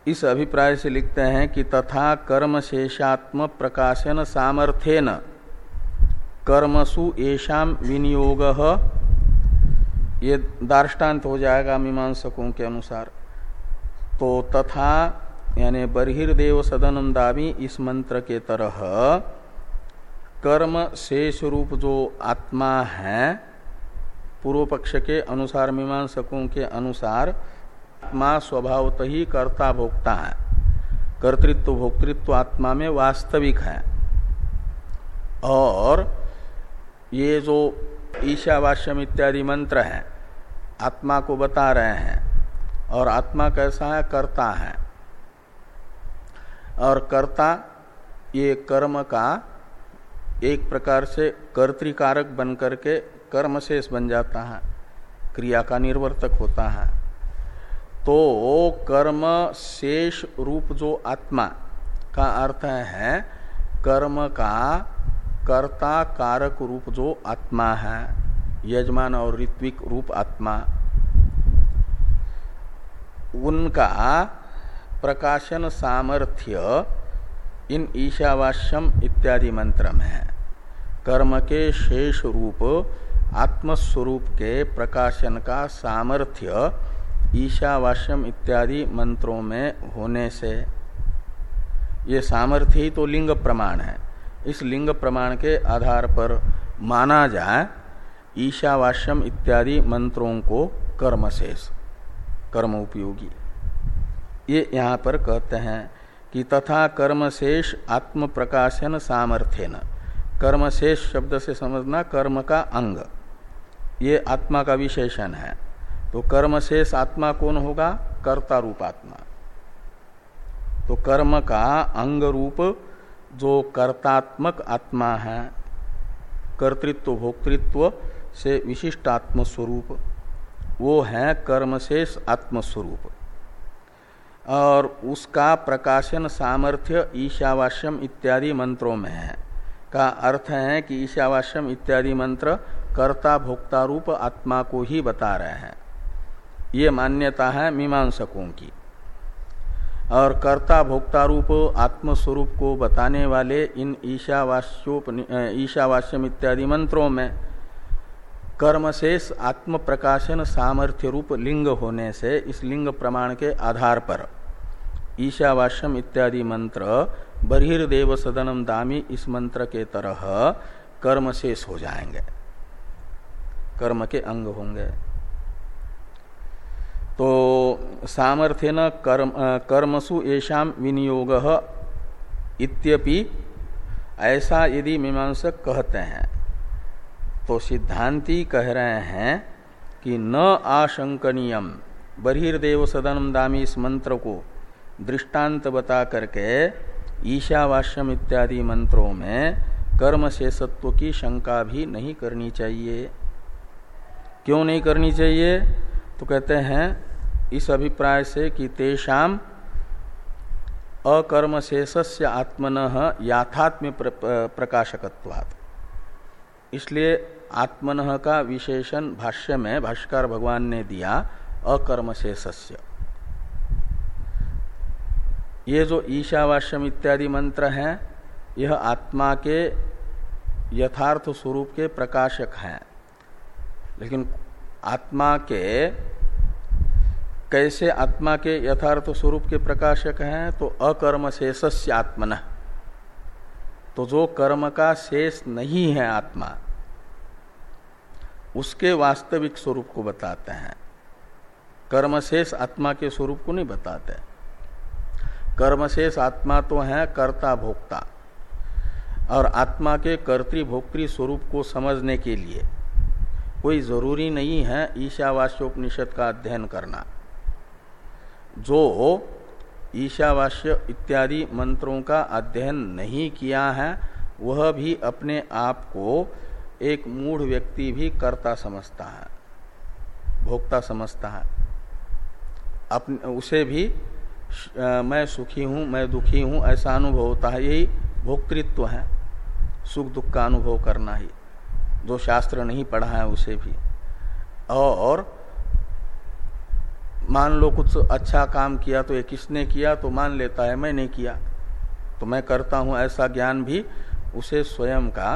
इस अभिप्राय से लिखते हैं कि तथा कर्म शेषात्म प्रकाशन सामर्थ्यन कर्मसु येषाम विनियोग। ये दार्टान्त हो जाएगा मीमांसकों के अनुसार। तो तथा यानी बर्हिर्देव सदनम दामी इस मंत्र के तरह, कर्म शेष रूप जो आत्मा है पूर्व पक्ष के अनुसार, मीमांसकों के अनुसार, आत्मा स्वभावत ही कर्ता भोक्ता है। कर्तृत्व, भोक्तृत्व आत्मा में वास्तविक है। और ये जो ईशावास्यम इत्यादि मंत्र है, आत्मा को बता रहे हैं, और आत्मा कैसा है? कर्ता है। और कर्ता, ये कर्म का एक प्रकार से कर्तिकारक बन करके कर्म शेष बन जाता है, क्रिया का निर्वर्तक होता है। तो कर्म शेष रूप जो आत्मा का अर्थ है, कर्म का कर्ता कारक रूप जो आत्मा है, यजमान और ऋत्विक रूप आत्मा। उनका प्रकाशन सामर्थ्य इन ईशावास्यम इत्यादि मंत्र में है। कर्म के शेष रूप, आत्मस्वरूप के प्रकाशन का सामर्थ्य ईशावास्यम इत्यादि मंत्रों में होने से। ये सामर्थ्य ही तो लिंग प्रमाण है। इस लिंग प्रमाण के आधार पर माना जाए, ईशावास्यम इत्यादि मंत्रों को कर्मशेष, कर्म उपयोगी। ये यहाँ पर कहते हैं कि तथा कर्मशेष आत्म प्रकाशन सामर्थ्य न कर्म शब्द से समझना कर्म का अंग। ये आत्मा का विशेषण है। तो कर्मशेष आत्मा कौन होगा? कर्ता रूप आत्मा तो कर्म का अंग रूप जो कर्तात्मक आत्मा है, कर्तृत्व, भोक्तृत्व से विशिष्ट आत्मस्वरूप वो है कर्मशेष आत्मस्वरूप। और उसका प्रकाशन सामर्थ्य ईशावास्यम इत्यादि मंत्रों में है। का अर्थ है कि ईशावास्यम इत्यादि मंत्र कर्ता भोक्ता रूप आत्मा को ही बता रहे हैं। ये मान्यता है मीमांसकों की। और कर्ता भोक्ता रूप आत्मस्वरूप को बताने वाले इन ईशावास्योप ईशावास्यम इत्यादि मंत्रों में कर्मशेष आत्म प्रकाशन सामर्थ्य रूप लिंग होने से इस लिंग प्रमाण के आधार पर। ईशावास्यम इत्यादि मंत्र बहिर्देव सदनम दामी इस मंत्र के तरह कर्मशेष हो जाएँगे। कर्म के अंग होंगे। तो सामर्थ्य न कर्म कर्मसु येषाम विनियोग इत्यपि ऐसा यदि मीमांसक कहते हैं। तो सिद्धांति कह रहे हैं कि न आशंकनीयम, बहिर्देव सदनम दामी इस मंत्र को दृष्टांत बता करके ईशावास्यम इत्यादि मंत्रों में कर्म शेषत्व की शंका भी नहीं करनी चाहिए। क्यों नहीं करनी चाहिए? तो कहते हैं, इस अभिप्राय से कि तेषाम अकर्मशेष शेषस्य आत्मन याथात्म्य प्रकाशकत्वात्। इसलिए आत्मन का विशेषण भाष्य में भाष्कर भगवान ने दिया अकर्म शेषस्य ये जो ईशावास्यम इत्यादि मंत्र हैं, यह आत्मा के यथार्थ स्वरूप के प्रकाशक हैं। लेकिन आत्मा के, कैसे आत्मा के यथार्थ स्वरूप के प्रकाशक हैं तो अकर्म शेषस्य आत्मन। तो जो कर्म का शेष नहीं है आत्मा, उसके वास्तविक स्वरूप को बताते हैं। कर्म शेष आत्मा के स्वरूप को नहीं बताते। कर्म शेष आत्मा तो है कर्ता भोक्ता, और आत्मा के कर्तृभोक्तृ स्वरूप को समझने के लिए कोई ज़रूरी नहीं है ईशावास्योपनिषद का अध्ययन करना। जो ईशावास्य इत्यादि मंत्रों का अध्ययन नहीं किया है वह भी अपने आप को एक मूढ़ व्यक्ति भी कर्ता समझता है भोक्ता समझता है। अपने उसे भी आ, मैं सुखी हूँ मैं दुखी हूँ ऐसा अनुभव होता है यही भोक्तृत्व है सुख दुख का अनुभव करना ही जो शास्त्र नहीं पढ़ा है उसे भी। और मान लो कुछ अच्छा काम किया तो ये किसने किया तो मान लेता है मैं नहीं किया। तो मैं करता हूँ ऐसा ज्ञान भी उसे स्वयं का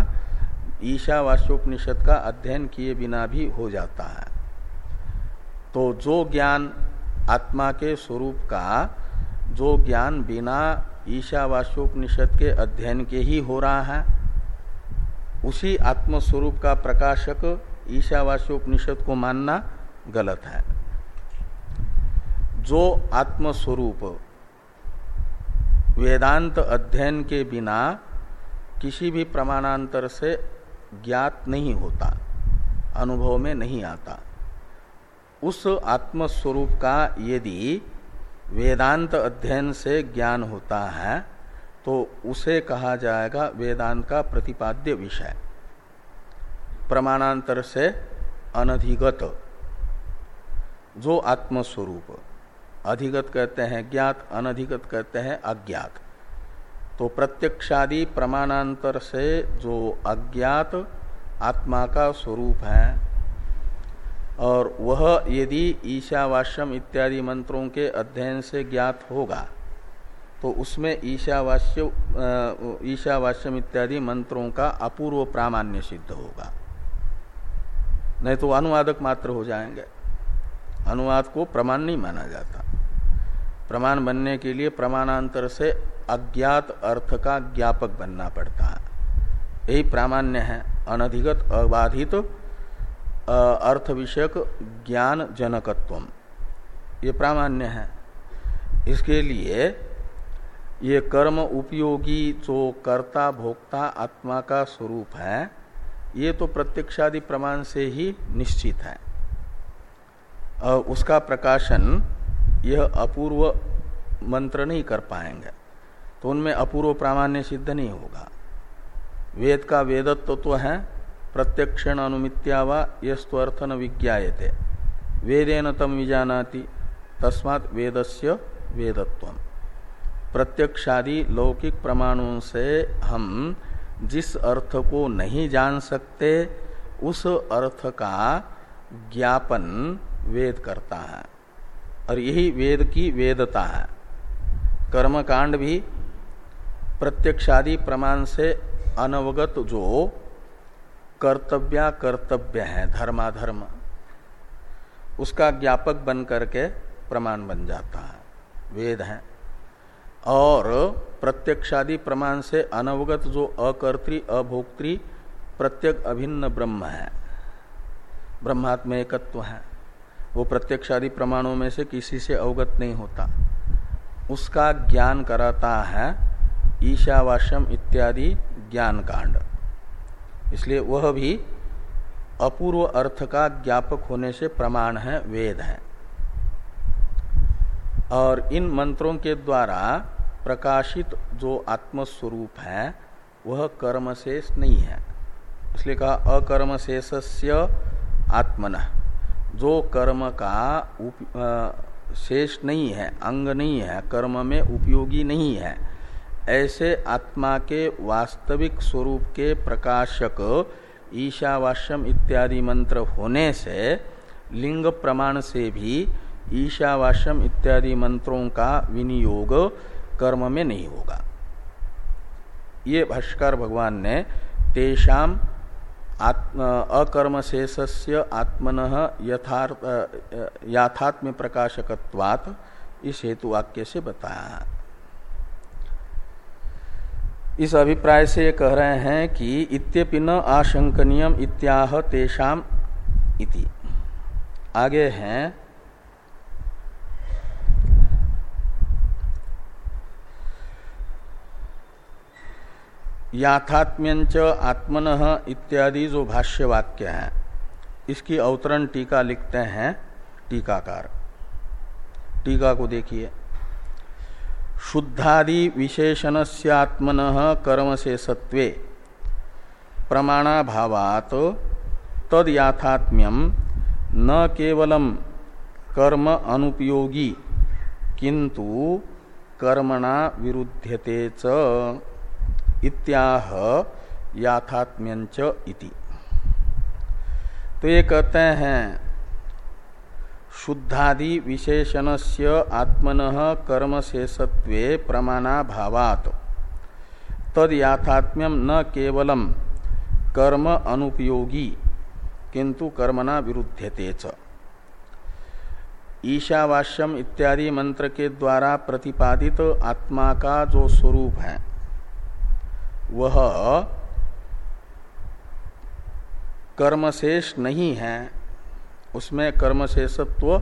ईशावास्योपनिषद का अध्ययन किए बिना भी हो जाता है। तो जो ज्ञान आत्मा के स्वरूप का, जो ज्ञान बिना ईशावास्योपनिषद के अध्ययन के ही हो रहा है, उसी आत्मस्वरूप का प्रकाशक ईशावास्योपनिषद को मानना गलत है। जो आत्मस्वरूप वेदांत अध्ययन के बिना किसी भी प्रमाणांतर से ज्ञात नहीं होता, अनुभव में नहीं आता। उस आत्मस्वरूप का यदि वेदांत अध्ययन से ज्ञान होता है तो उसे कहा जाएगा वेदांत का प्रतिपाद्य विषय। प्रमाणांतर से अनधिगत, जो आत्मस्वरूप। अधिगत कहते हैं ज्ञात, अनधिगत कहते हैं अज्ञात। तो प्रत्यक्षादि प्रमाणांतर से जो अज्ञात आत्मा का स्वरूप है, और वह यदि ईशावास्यम इत्यादि मंत्रों के अध्ययन से ज्ञात होगा तो उसमें ईशावास्य ईशावास्यम इत्यादि मंत्रों का अपूर्व प्रामाण्य सिद्ध होगा। नहीं तो अनुवादक मात्र हो जाएँगे। अनुवाद को प्रमाण नहीं माना जाता। प्रमाण बनने के लिए प्रमाणांतर से अज्ञात अर्थ का ज्ञापक बनना पड़ता है। यही प्रामाण्य है। अनधिगत, अबाधित तो अर्थ विषयक ज्ञान जनकत्व ये प्रामाण्य है। इसके लिए ये कर्म उपयोगी जो कर्ता, भोक्ता, आत्मा का स्वरूप है, ये तो प्रत्यक्षादि प्रमाण से ही निश्चित है। उसका प्रकाशन यह अपूर्व मंत्र नहीं कर पाएँगे। तो उनमें अपूर्व प्रामाण्य सिद्ध नहीं होगा। वेद का वेदत्व तो है, प्रत्यक्षण अनुमित्या व यस्तर्थ न विज्ञाते वेदेन तम विजानाति, तस्मात् वेदस्य वेदत्व प्रत्यक्षादि लौकिक प्रमाणों से हम जिस अर्थ को नहीं जान सकते, उस अर्थ का ज्ञापन वेद करता है। और यही वेद की वेदता है। कर्मकांड भी प्रत्यक्षादि प्रमाण से अनवगत जो कर्तव्या कर्तव्य है, धर्माधर्म, उसका ज्ञापक बन करके प्रमाण बन जाता है। वेद है। और प्रत्यक्षादि प्रमाण से अनवगत जो अकर्त्री, अभोक्त्री, प्रत्यक अभिन्न ब्रह्म है। ब्रह्मात्म एकत्व है। वो प्रत्यक्षादि प्रमाणों में से किसी से अवगत नहीं होता। उसका ज्ञान कराता है ईशावाश्यम इत्यादि ज्ञान कांड इसलिए वह भी अपूर्व अर्थ का ज्ञापक होने से प्रमाण है, वेद है। और इन मंत्रों के द्वारा प्रकाशित जो आत्मस्वरूप है, वह कर्मशेष नहीं है। इसलिए कहा अकर्म शेषस्य आत्मन। जो कर्म का उप शेष नहीं है, अंग नहीं है, कर्म में उपयोगी नहीं है, ऐसे आत्मा के वास्तविक स्वरूप के प्रकाशक ईशावास्यम इत्यादि मंत्र होने से, लिंग प्रमाण से भी ईशावास्यम इत्यादि मंत्रों का विनियोग कर्म में नहीं होगा। ये भाष्कर भगवान ने तेषाम अकर्म शेषस्य आत्मन यथार्थ याथात्म्य प्रकाशकत्वात इस हेतु वाक्य से बताया। इस अभिप्राय से कह रहे हैं कि इत्यपि न आशंकनीय इत्याह तेषाम इति। आगे हैं याथात्म्यंच आत्मन इत्यादि जो भाष्य वाक्य है, इसकी अवतरण टीका लिखते हैं टीकाकार। टीका को देखिए। शुद्धादि विशेषण से आत्मन कर्म से सत्वे प्रमाणाभावात तद याथात्म्यम न केवलम कर्म अनुपयोगी किंतु कर्मणा विरुध्यते च। इत्याह याथात्म्यंच इति। तो ये कहते हैं, शुद्धादि विशेषण से आत्मन कर्म शेषत्वे प्रमाणाभावात। तद याथात्म्यम न केवलम कर्म अनुपयोगी किंतु कर्मणा विरुद्धते च। ईशावास्यम इत्यादि मंत्र के द्वारा प्रतिपादित आत्मा का जो स्वरूप है वह कर्मशेष नहीं है। उसमें कर्मशेषत्व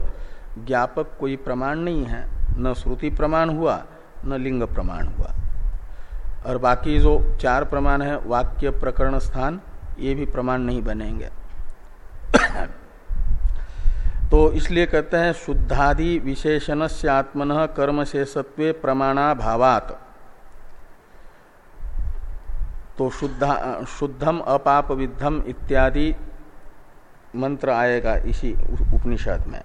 ज्ञापक कोई प्रमाण नहीं है। न श्रुति प्रमाण हुआ, न लिंग प्रमाण हुआ। और बाकी जो चार प्रमाण है, वाक्य, प्रकरण, स्थान, ये भी प्रमाण नहीं बनेंगे। तो इसलिए कहते हैं, शुद्धादि विशेषण से आत्मन कर्म शेषत्व प्रमाणा भावात तो शुद्धा, शुद्धम अपाप विद्धम इत्यादि मंत्र आएगा इसी उपनिषद में।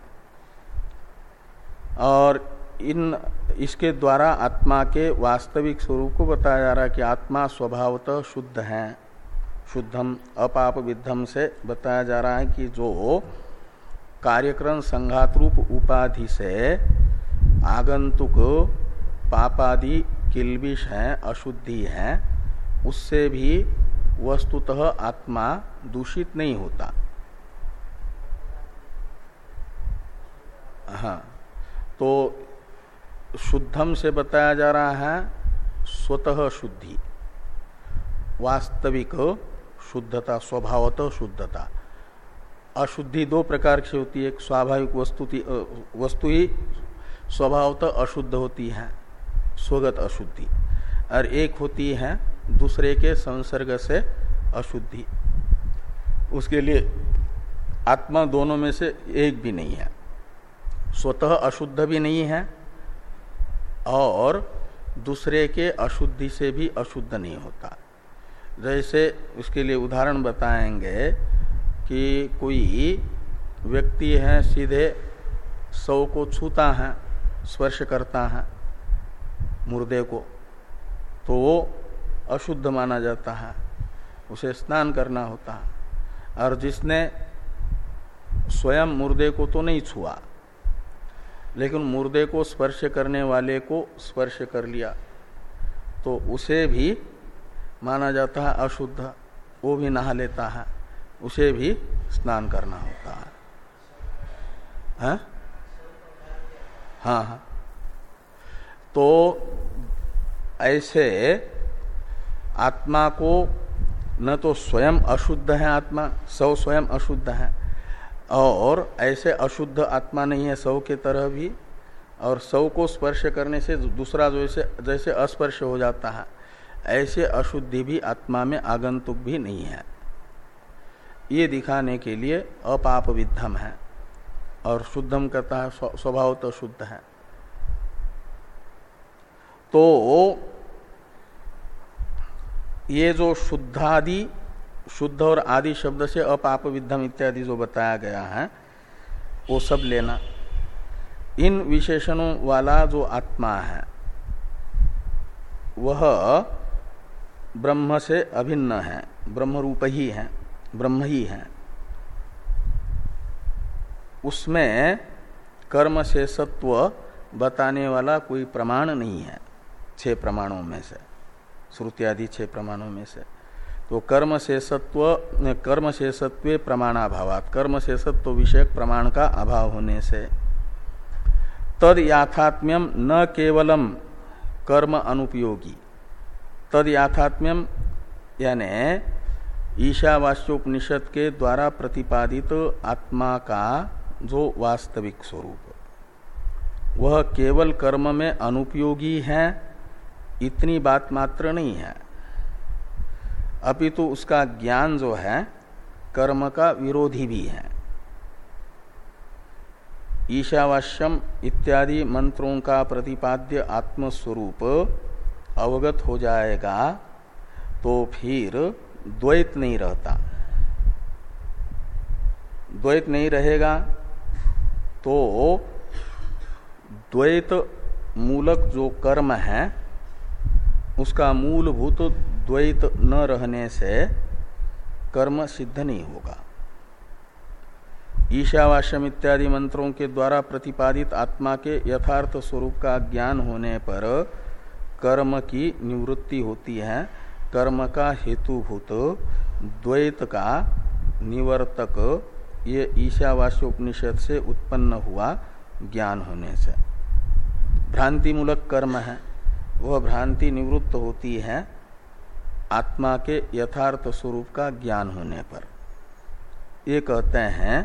और इन, इसके द्वारा आत्मा के वास्तविक स्वरूप को बताया जा रहा है कि आत्मा स्वभावतः शुद्ध है। शुद्धम अपाप विद्धम से बताया जा रहा है कि जो कार्यक्रम संघात रूप उपाधि से आगंतुक पापादि किलबिश है, अशुद्धि है उससे भी वस्तुतः आत्मा दूषित नहीं होता। हाँ तो शुद्धम से बताया जा रहा है, स्वतः शुद्धि। वास्तविक शुद्धता, स्वभावतः शुद्धता। अशुद्धि दो प्रकार से होती है, एक स्वाभाविक वस्तु वस्तु ही स्वभावतः अशुद्ध होती है, स्वगत अशुद्धि। और एक होती है दूसरे के संसर्ग से अशुद्धि। उसके लिए आत्मा दोनों में से एक भी नहीं है। स्वतः अशुद्ध भी नहीं है और दूसरे के अशुद्धि से भी अशुद्ध नहीं होता। जैसे उसके लिए उदाहरण बताएँगे कि कोई व्यक्ति है, सीधे सौ को छूता है, स्पर्श करता है मुर्दे को तो वो अशुद्ध माना जाता है, उसे स्नान करना होता है। और जिसने स्वयं मुर्दे को तो नहीं छुआ, लेकिन मुर्दे को स्पर्श करने वाले को स्पर्श कर लिया तो उसे भी माना जाता है अशुद्ध, वो भी नहा लेता है, उसे भी स्नान करना होता है। हाँ? हाँ। तो ऐसे आत्मा को न तो स्वयं अशुद्ध है आत्मा, सौ स्वयं अशुद्ध है। और ऐसे अशुद्ध आत्मा नहीं है सौ के तरह भी, और सौ को स्पर्श करने से दूसरा जैसे जैसे अस्पर्श हो जाता है, ऐसे अशुद्धि भी आत्मा में आगंतुक भी नहीं है। ये दिखाने के लिए अपाप विद्धम है, और शुद्धम कहता है स्वभाव तो शुद्ध है। तो ये जो शुद्धादि, शुद्ध और आदि शब्द से अपाप विद्धम इत्यादि जो बताया गया है, वो सब लेना। इन विशेषणों वाला जो आत्मा है, वह ब्रह्म से अभिन्न है ब्रह्म रूप ही है, ब्रह्म ही है। उसमें कर्म से सत्व बताने वाला कोई प्रमाण नहीं है, छह प्रमाणों में से। श्रुति आदि छह प्रमाणों में से। तो कर्म शेषत्व कर्म से सत्व प्रमाणाभावात। कर्म से सत्व विषयक प्रमाण का अभाव होने से। तद याथात्म्यम न केवलम कर्म अनुपयोगी। तद याथात्म्यम यानी ईशावास्योपनिषद के द्वारा प्रतिपादित आत्मा का जो वास्तविक स्वरूप। वह केवल कर्म में अनुपयोगी है इतनी बात मात्र नहीं है। अपितु तो उसका ज्ञान जो है, कर्म का विरोधी भी है। ईशावास्यम इत्यादि मंत्रों का प्रतिपाद्य आत्मस्वरूप अवगत हो जाएगा तो फिर द्वैत नहीं रहता। द्वैत नहीं रहेगा तो द्वैत मूलक जो कर्म है उसका मूलभूत द्वैत न रहने से कर्म सिद्ध नहीं होगा। ईशावास्यम इत्यादि मंत्रों के द्वारा प्रतिपादित आत्मा के यथार्थ स्वरूप का ज्ञान होने पर कर्म की निवृत्ति होती है। कर्म का हेतुभूत द्वैत का निवर्तक ये ईशावास्योपनिषद से उत्पन्न हुआ ज्ञान होने से। भ्रांति मूलक कर्म है। वह भ्रांति निवृत्त होती है आत्मा के यथार्थ स्वरूप का ज्ञान होने पर। ये कहते हैं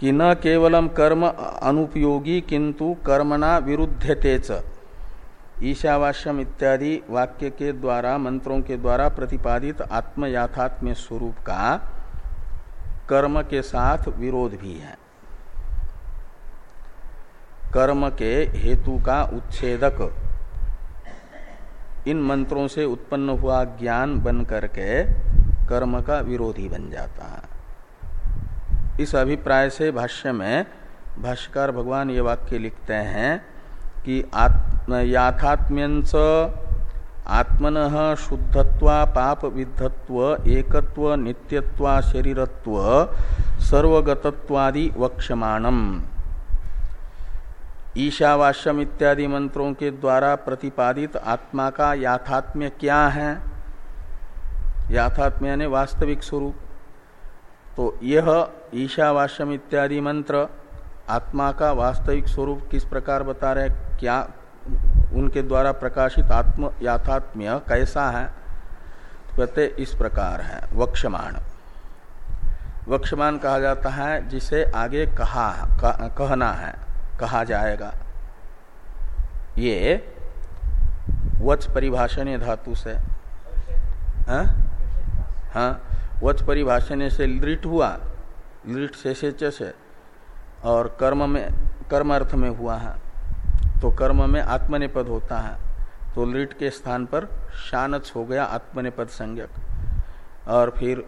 कि न केवलम कर्म अनुपयोगी, किंतु कर्मणा विरुद्धते च। ईशावास्यम इत्यादि वाक्य के द्वारा, मंत्रों के द्वारा प्रतिपादित आत्म याथात्म्य स्वरूप का कर्म के साथ विरोध भी है। कर्म के हेतु का उच्छेदक। इन मंत्रों से उत्पन्न हुआ ज्ञान बन करके कर्म का विरोधी बन जाता। है इस अभिप्राय से भाष्य में भाष्यकार भगवान ये वाक्य लिखते हैं कि आत्म याथात्म्यंच आत्मन शुद्धत्वा पाप विद्धत्व एकत्व नित्यत्वा शरीरत्व सर्वगतत्वादि वक्षमाणम। ईशावास्यम इत्यादि मंत्रों के द्वारा प्रतिपादित आत्मा का याथात्म्य क्या है? याथात्म्य यानी वास्तविक स्वरूप। तो यह ईशावास्यम इत्यादि मंत्र आत्मा का वास्तविक स्वरूप किस प्रकार बता रहे क्या उनके द्वारा प्रकाशित आत्म याथात्म्य कैसा है? तो कहते इस प्रकार है। वक्षमाण। वक्षमान कहा जाता है, जिसे आगे कहा, कहना है। कहा जाएगा। ये वच परिभाषण धातु से हाँ? हाँ वच परिभाषण से लृट हुआ, लृट से से, और कर्म में, कर्म अर्थ में हुआ है। तो कर्म में आत्मनिपद होता है। तो लिट के स्थान पर शानच हो गया आत्मनिपद संज्ञक। और फिर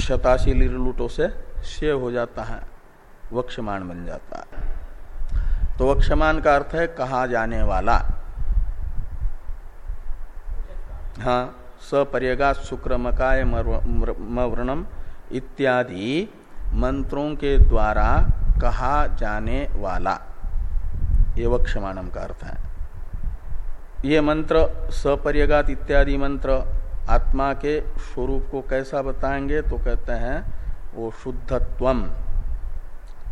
शताशी लिरलुटो से श्य हो जाता है। वक्षमान बन जाता है। तो वक्षमान का अर्थ है कहा जाने वाला। हाँ सपर्यगा शुक्रमकाय मव्रणम इत्यादि मंत्रों के द्वारा कहा जाने वाला। ये वक्षमाणम का अर्थ है। ये मंत्र सपर्यगात इत्यादि मंत्र आत्मा के स्वरूप को कैसा बताएँगे तो कहते हैं वो शुद्धत्वम।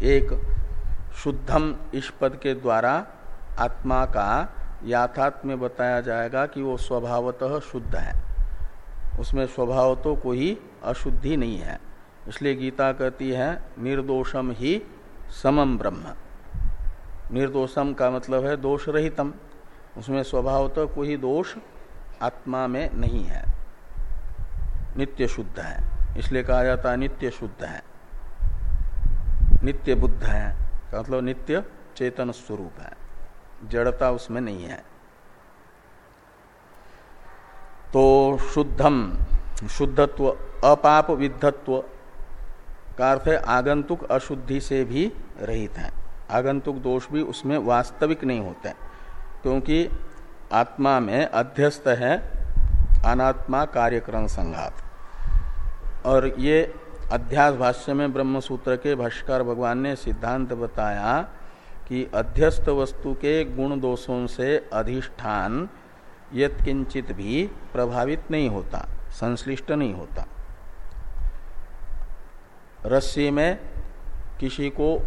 एक शुद्धम इस पद के द्वारा आत्मा का याथात्म्य बताया जाएगा कि वो स्वभावतः शुद्ध है। उसमें स्वभाव तो कोई अशुद्धि नहीं है। इसलिए गीता कहती है, निर्दोषम ही समम ब्रह्म। निर्दोषम का मतलब है दोष रहितम उसमें स्वभाव तो कोई दोष आत्मा में नहीं है। नित्य शुद्ध है। इसलिए कहा जाता है नित्य शुद्ध है। नित्य बुद्ध है। मतलब नित्य चेतन स्वरूप है। जड़ता उसमें नहीं है। तो शुद्धम, शुद्धत्व, अपाप विद्धत्व का अर्थ है आगंतुक अशुद्धि से भी रहित है। आगंतुक दोष भी उसमें वास्तविक नहीं होते क्योंकि आत्मा में अध्यस्त है अनात्मा कार्यक्रम संघात। और ये अध्यास भाष्य में ब्रह्म सूत्र के भाष्कर भगवान ने सिद्धांत बताया कि अध्यस्त वस्तु के गुण दोषों से अधिष्ठान यत्किंचित भी प्रभावित नहीं होता, संश्लिष्ट नहीं होता। रस्सी में किसी को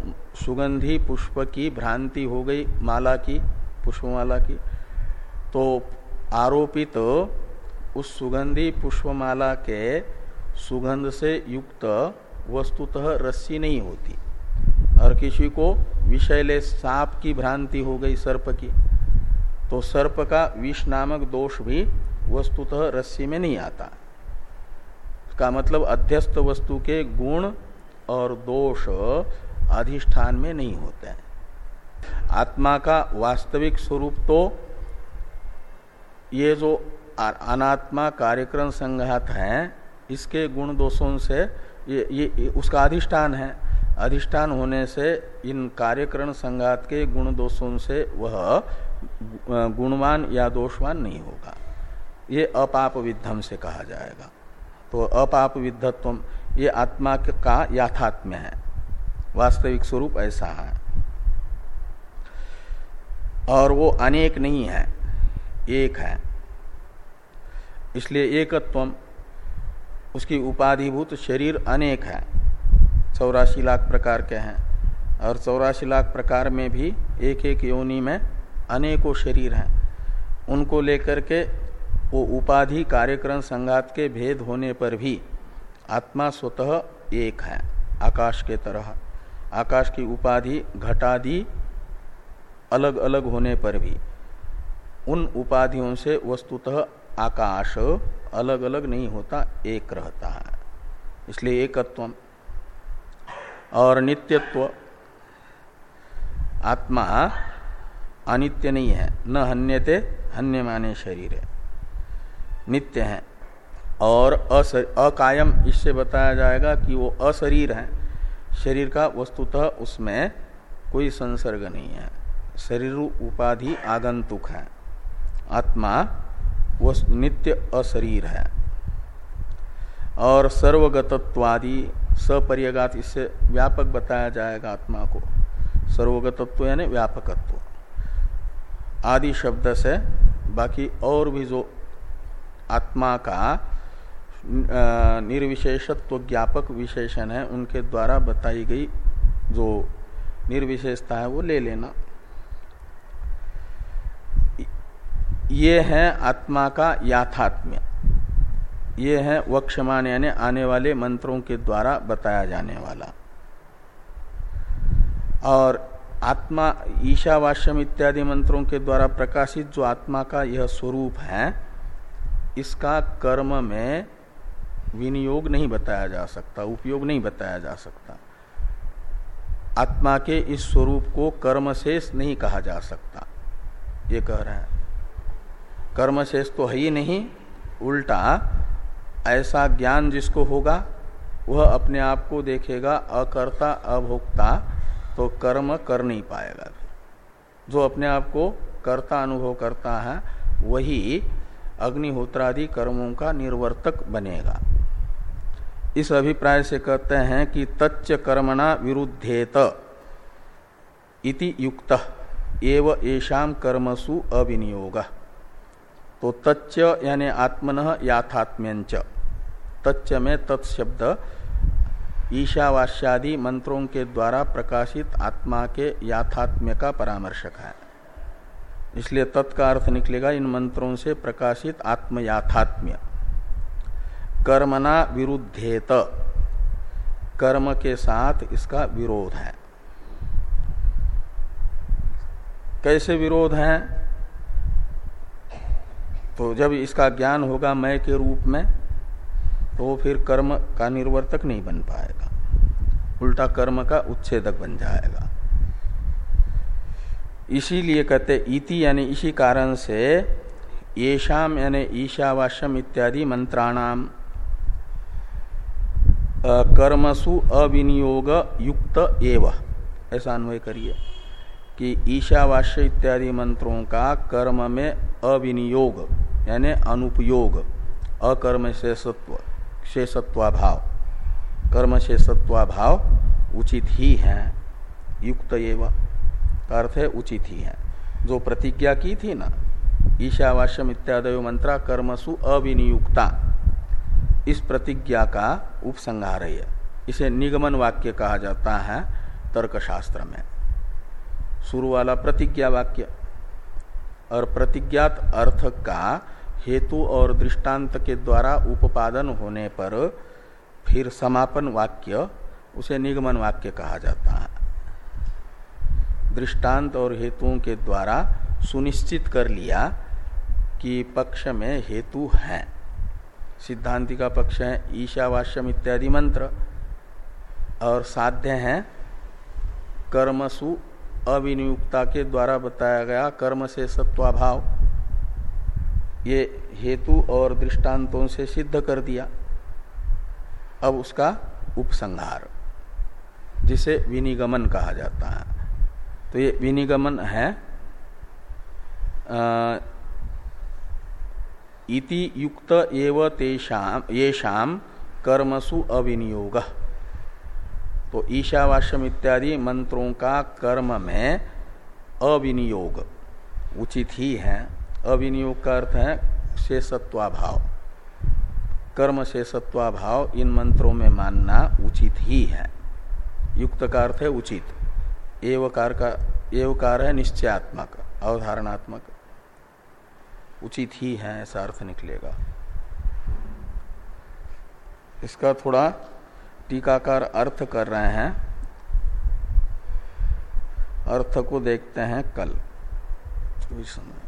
सुगंधी पुष्प की भ्रांति हो गई, माला की, पुष्पमाला की तो आरोपित तो उस सुगंधी पुष्पमाला के सुगंध से युक्त वस्तुतः रस्सी नहीं होती। और किसी को विषैले सांप की भ्रांति हो गई सर्प की। तो सर्प का विष नामक दोष भी वस्तुतः रस्सी में नहीं आता। का मतलब अध्यस्त वस्तु के गुण और दोष अधिष्ठान में नहीं होते हैं। आत्मा का वास्तविक स्वरूप तो ये जो अनात्मा कार्यक्रम संघात है इसके गुण दोषों से ये, ये उसका अधिष्ठान है। अधिष्ठान होने से इन कार्यकरण संघात के गुण दोषों से वह गुणवान या दोषवान नहीं होगा। ये अपाप विद्धम से कहा जाएगा। तो अपाप विद्धत्व ये आत्मा का याथात्म्य है। वास्तविक स्वरूप ऐसा है। और वो अनेक नहीं है एक है। इसलिए एकत्व उसकी उपाधिभूत शरीर अनेक है। चौरासी लाख प्रकार के हैं। और चौरासी लाख प्रकार में भी एक एक योनि में अनेकों शरीर हैं। उनको लेकर के वो उपाधि कार्यक्रम संघात के भेद होने पर भी आत्मा स्वतः एक है, आकाश के तरह। आकाश की उपाधि घटादि अलग अलग होने पर भी उन उपाधियों से वस्तुतः आकाश अलग अलग नहीं होता, एक रहता है। इसलिए एकत्व और नित्यत्व, आत्मा अनित्य नहीं है, न हन्यते हन्य माने शरीर। है नित्य है और अकायम, इससे बताया जाएगा कि वो अशरीर है। शरीर का वस्तुतः उसमें कोई संसर्ग नहीं है। शरीर उपाधि आगंतुक है। आत्मा वो नित्य अशरीर है। और सर्वगतत्वादि सपर्यगात, इससे व्यापक बताया जाएगा आत्मा को। सर्वगतत्व यानी व्यापकत्व। आदि शब्द से बाकी और भी जो आत्मा का निर्विशेषत्व ज्ञापक विशेषण है, उनके द्वारा बताई गई जो निर्विशेषता है, वो ले लेना। ये है आत्मा का याथात्म्य। ये है वक्षमान यानी आने वाले मंत्रों के द्वारा बताया जाने वाला। और आत्मा ईशावाश्यम इत्यादि मंत्रों के द्वारा प्रकाशित जो आत्मा का यह स्वरूप है, इसका कर्म में विनियोग नहीं बताया जा सकता, उपयोग नहीं बताया जा सकता। आत्मा के इस स्वरूप को कर्म शेष नहीं कहा जा सकता। ये कह रहे हैं। कर्म शेष तो है ही नहीं, उल्टा ऐसा ज्ञान जिसको होगा, वह अपने आप को देखेगा, अकर्ता, अभोक्ता तो कर्म कर नहीं पाएगा। जो अपने आप को कर्ता अनुभव करता है, वही अग्निहोत्रादि कर्मों का निर्वर्तक बनेगा। इस अभिप्राय से कहते हैं कि तच्च कर्मणा विरुद्धेत इति युक्त, एव येषाम कर्मसु अविनियोग। तो तच्च यानी आत्मन याथात्म्यंच। तच्च में तत्शब्द ईशावास्यादि मंत्रों के द्वारा प्रकाशित आत्मा के याथात्म्य का परामर्शक है। इसलिए तत्का अर्थ निकलेगा इन मंत्रों से प्रकाशित आत्म याथात्म्य कर्मना विरुद्धेत। कर्म के साथ इसका विरोध है। कैसे विरोध है? तो जब इसका ज्ञान होगा मय के रूप में तो फिर कर्म का निर्वर्तक नहीं बन पाएगा। उल्टा कर्म का उच्छेदक बन जाएगा। इसीलिए कहते, इति यानी इसी कारण से येषाम यानी ईशावाश्यम इत्यादि मंत्राणाम कर्मसु अविनियोग युक्त एव। ऐसा अन्वय करिए कि ईशावास्य इत्यादि मंत्रों का कर्म में अविनियोग यानी अनुपयोग अकर्म शेषत्व शेषत्वाभाव। कर्म शेषत्वाभाव उचित ही है, युक्त एवं अर्थ है उचित ही है। जो प्रतिज्ञा की थी ना, ईशावास्यम इत्यादि मंत्रा कर्मसु अविनियुक्ता, इस प्रतिज्ञा का उपसंहार है। इसे निगमन वाक्य कहा जाता है तर्कशास्त्र में। शुरू वाला प्रतिज्ञा वाक्य। और प्रतिज्ञात अर्थ का हेतु और दृष्टांत के द्वारा उपादन होने पर फिर समापन वाक्य, उसे निगमन वाक्य कहा जाता है। दृष्टांत और हेतुओं के द्वारा सुनिश्चित कर लिया कि पक्ष में हेतु है। सिद्धांति का पक्ष है ईशावास्यम इत्यादि मंत्र। और साध्य है, कर्मसु अविनियुक्ता के द्वारा बताया गया कर्म से सत्वाभाव, ये हेतु और दृष्टांतों से सिद्ध कर दिया। अब उसका उपसंहार, जिसे विनिगमन कहा जाता है। तो ये विनिगमन है इति युक्त एव तेषाम ये शाम कर्मसु अविनियोग। तो ईशावास्यम इत्यादि मंत्रों का कर्म में अविनियोग। उचित ही है। अविनियोग का अर्थ है शेषत्वाभाव। कर्म शेषत्वाभाव इन मंत्रों में मानना उचित ही है। युक्त का अर्थ है उचित। एवकार का, एवकार है निश्चयात्मक, अवधारणात्मक। उचित ही है, ऐसा अर्थ निकलेगा। इसका थोड़ा टीकाकार अर्थ कर रहे हैं। अर्थ को देखते हैं कल। समय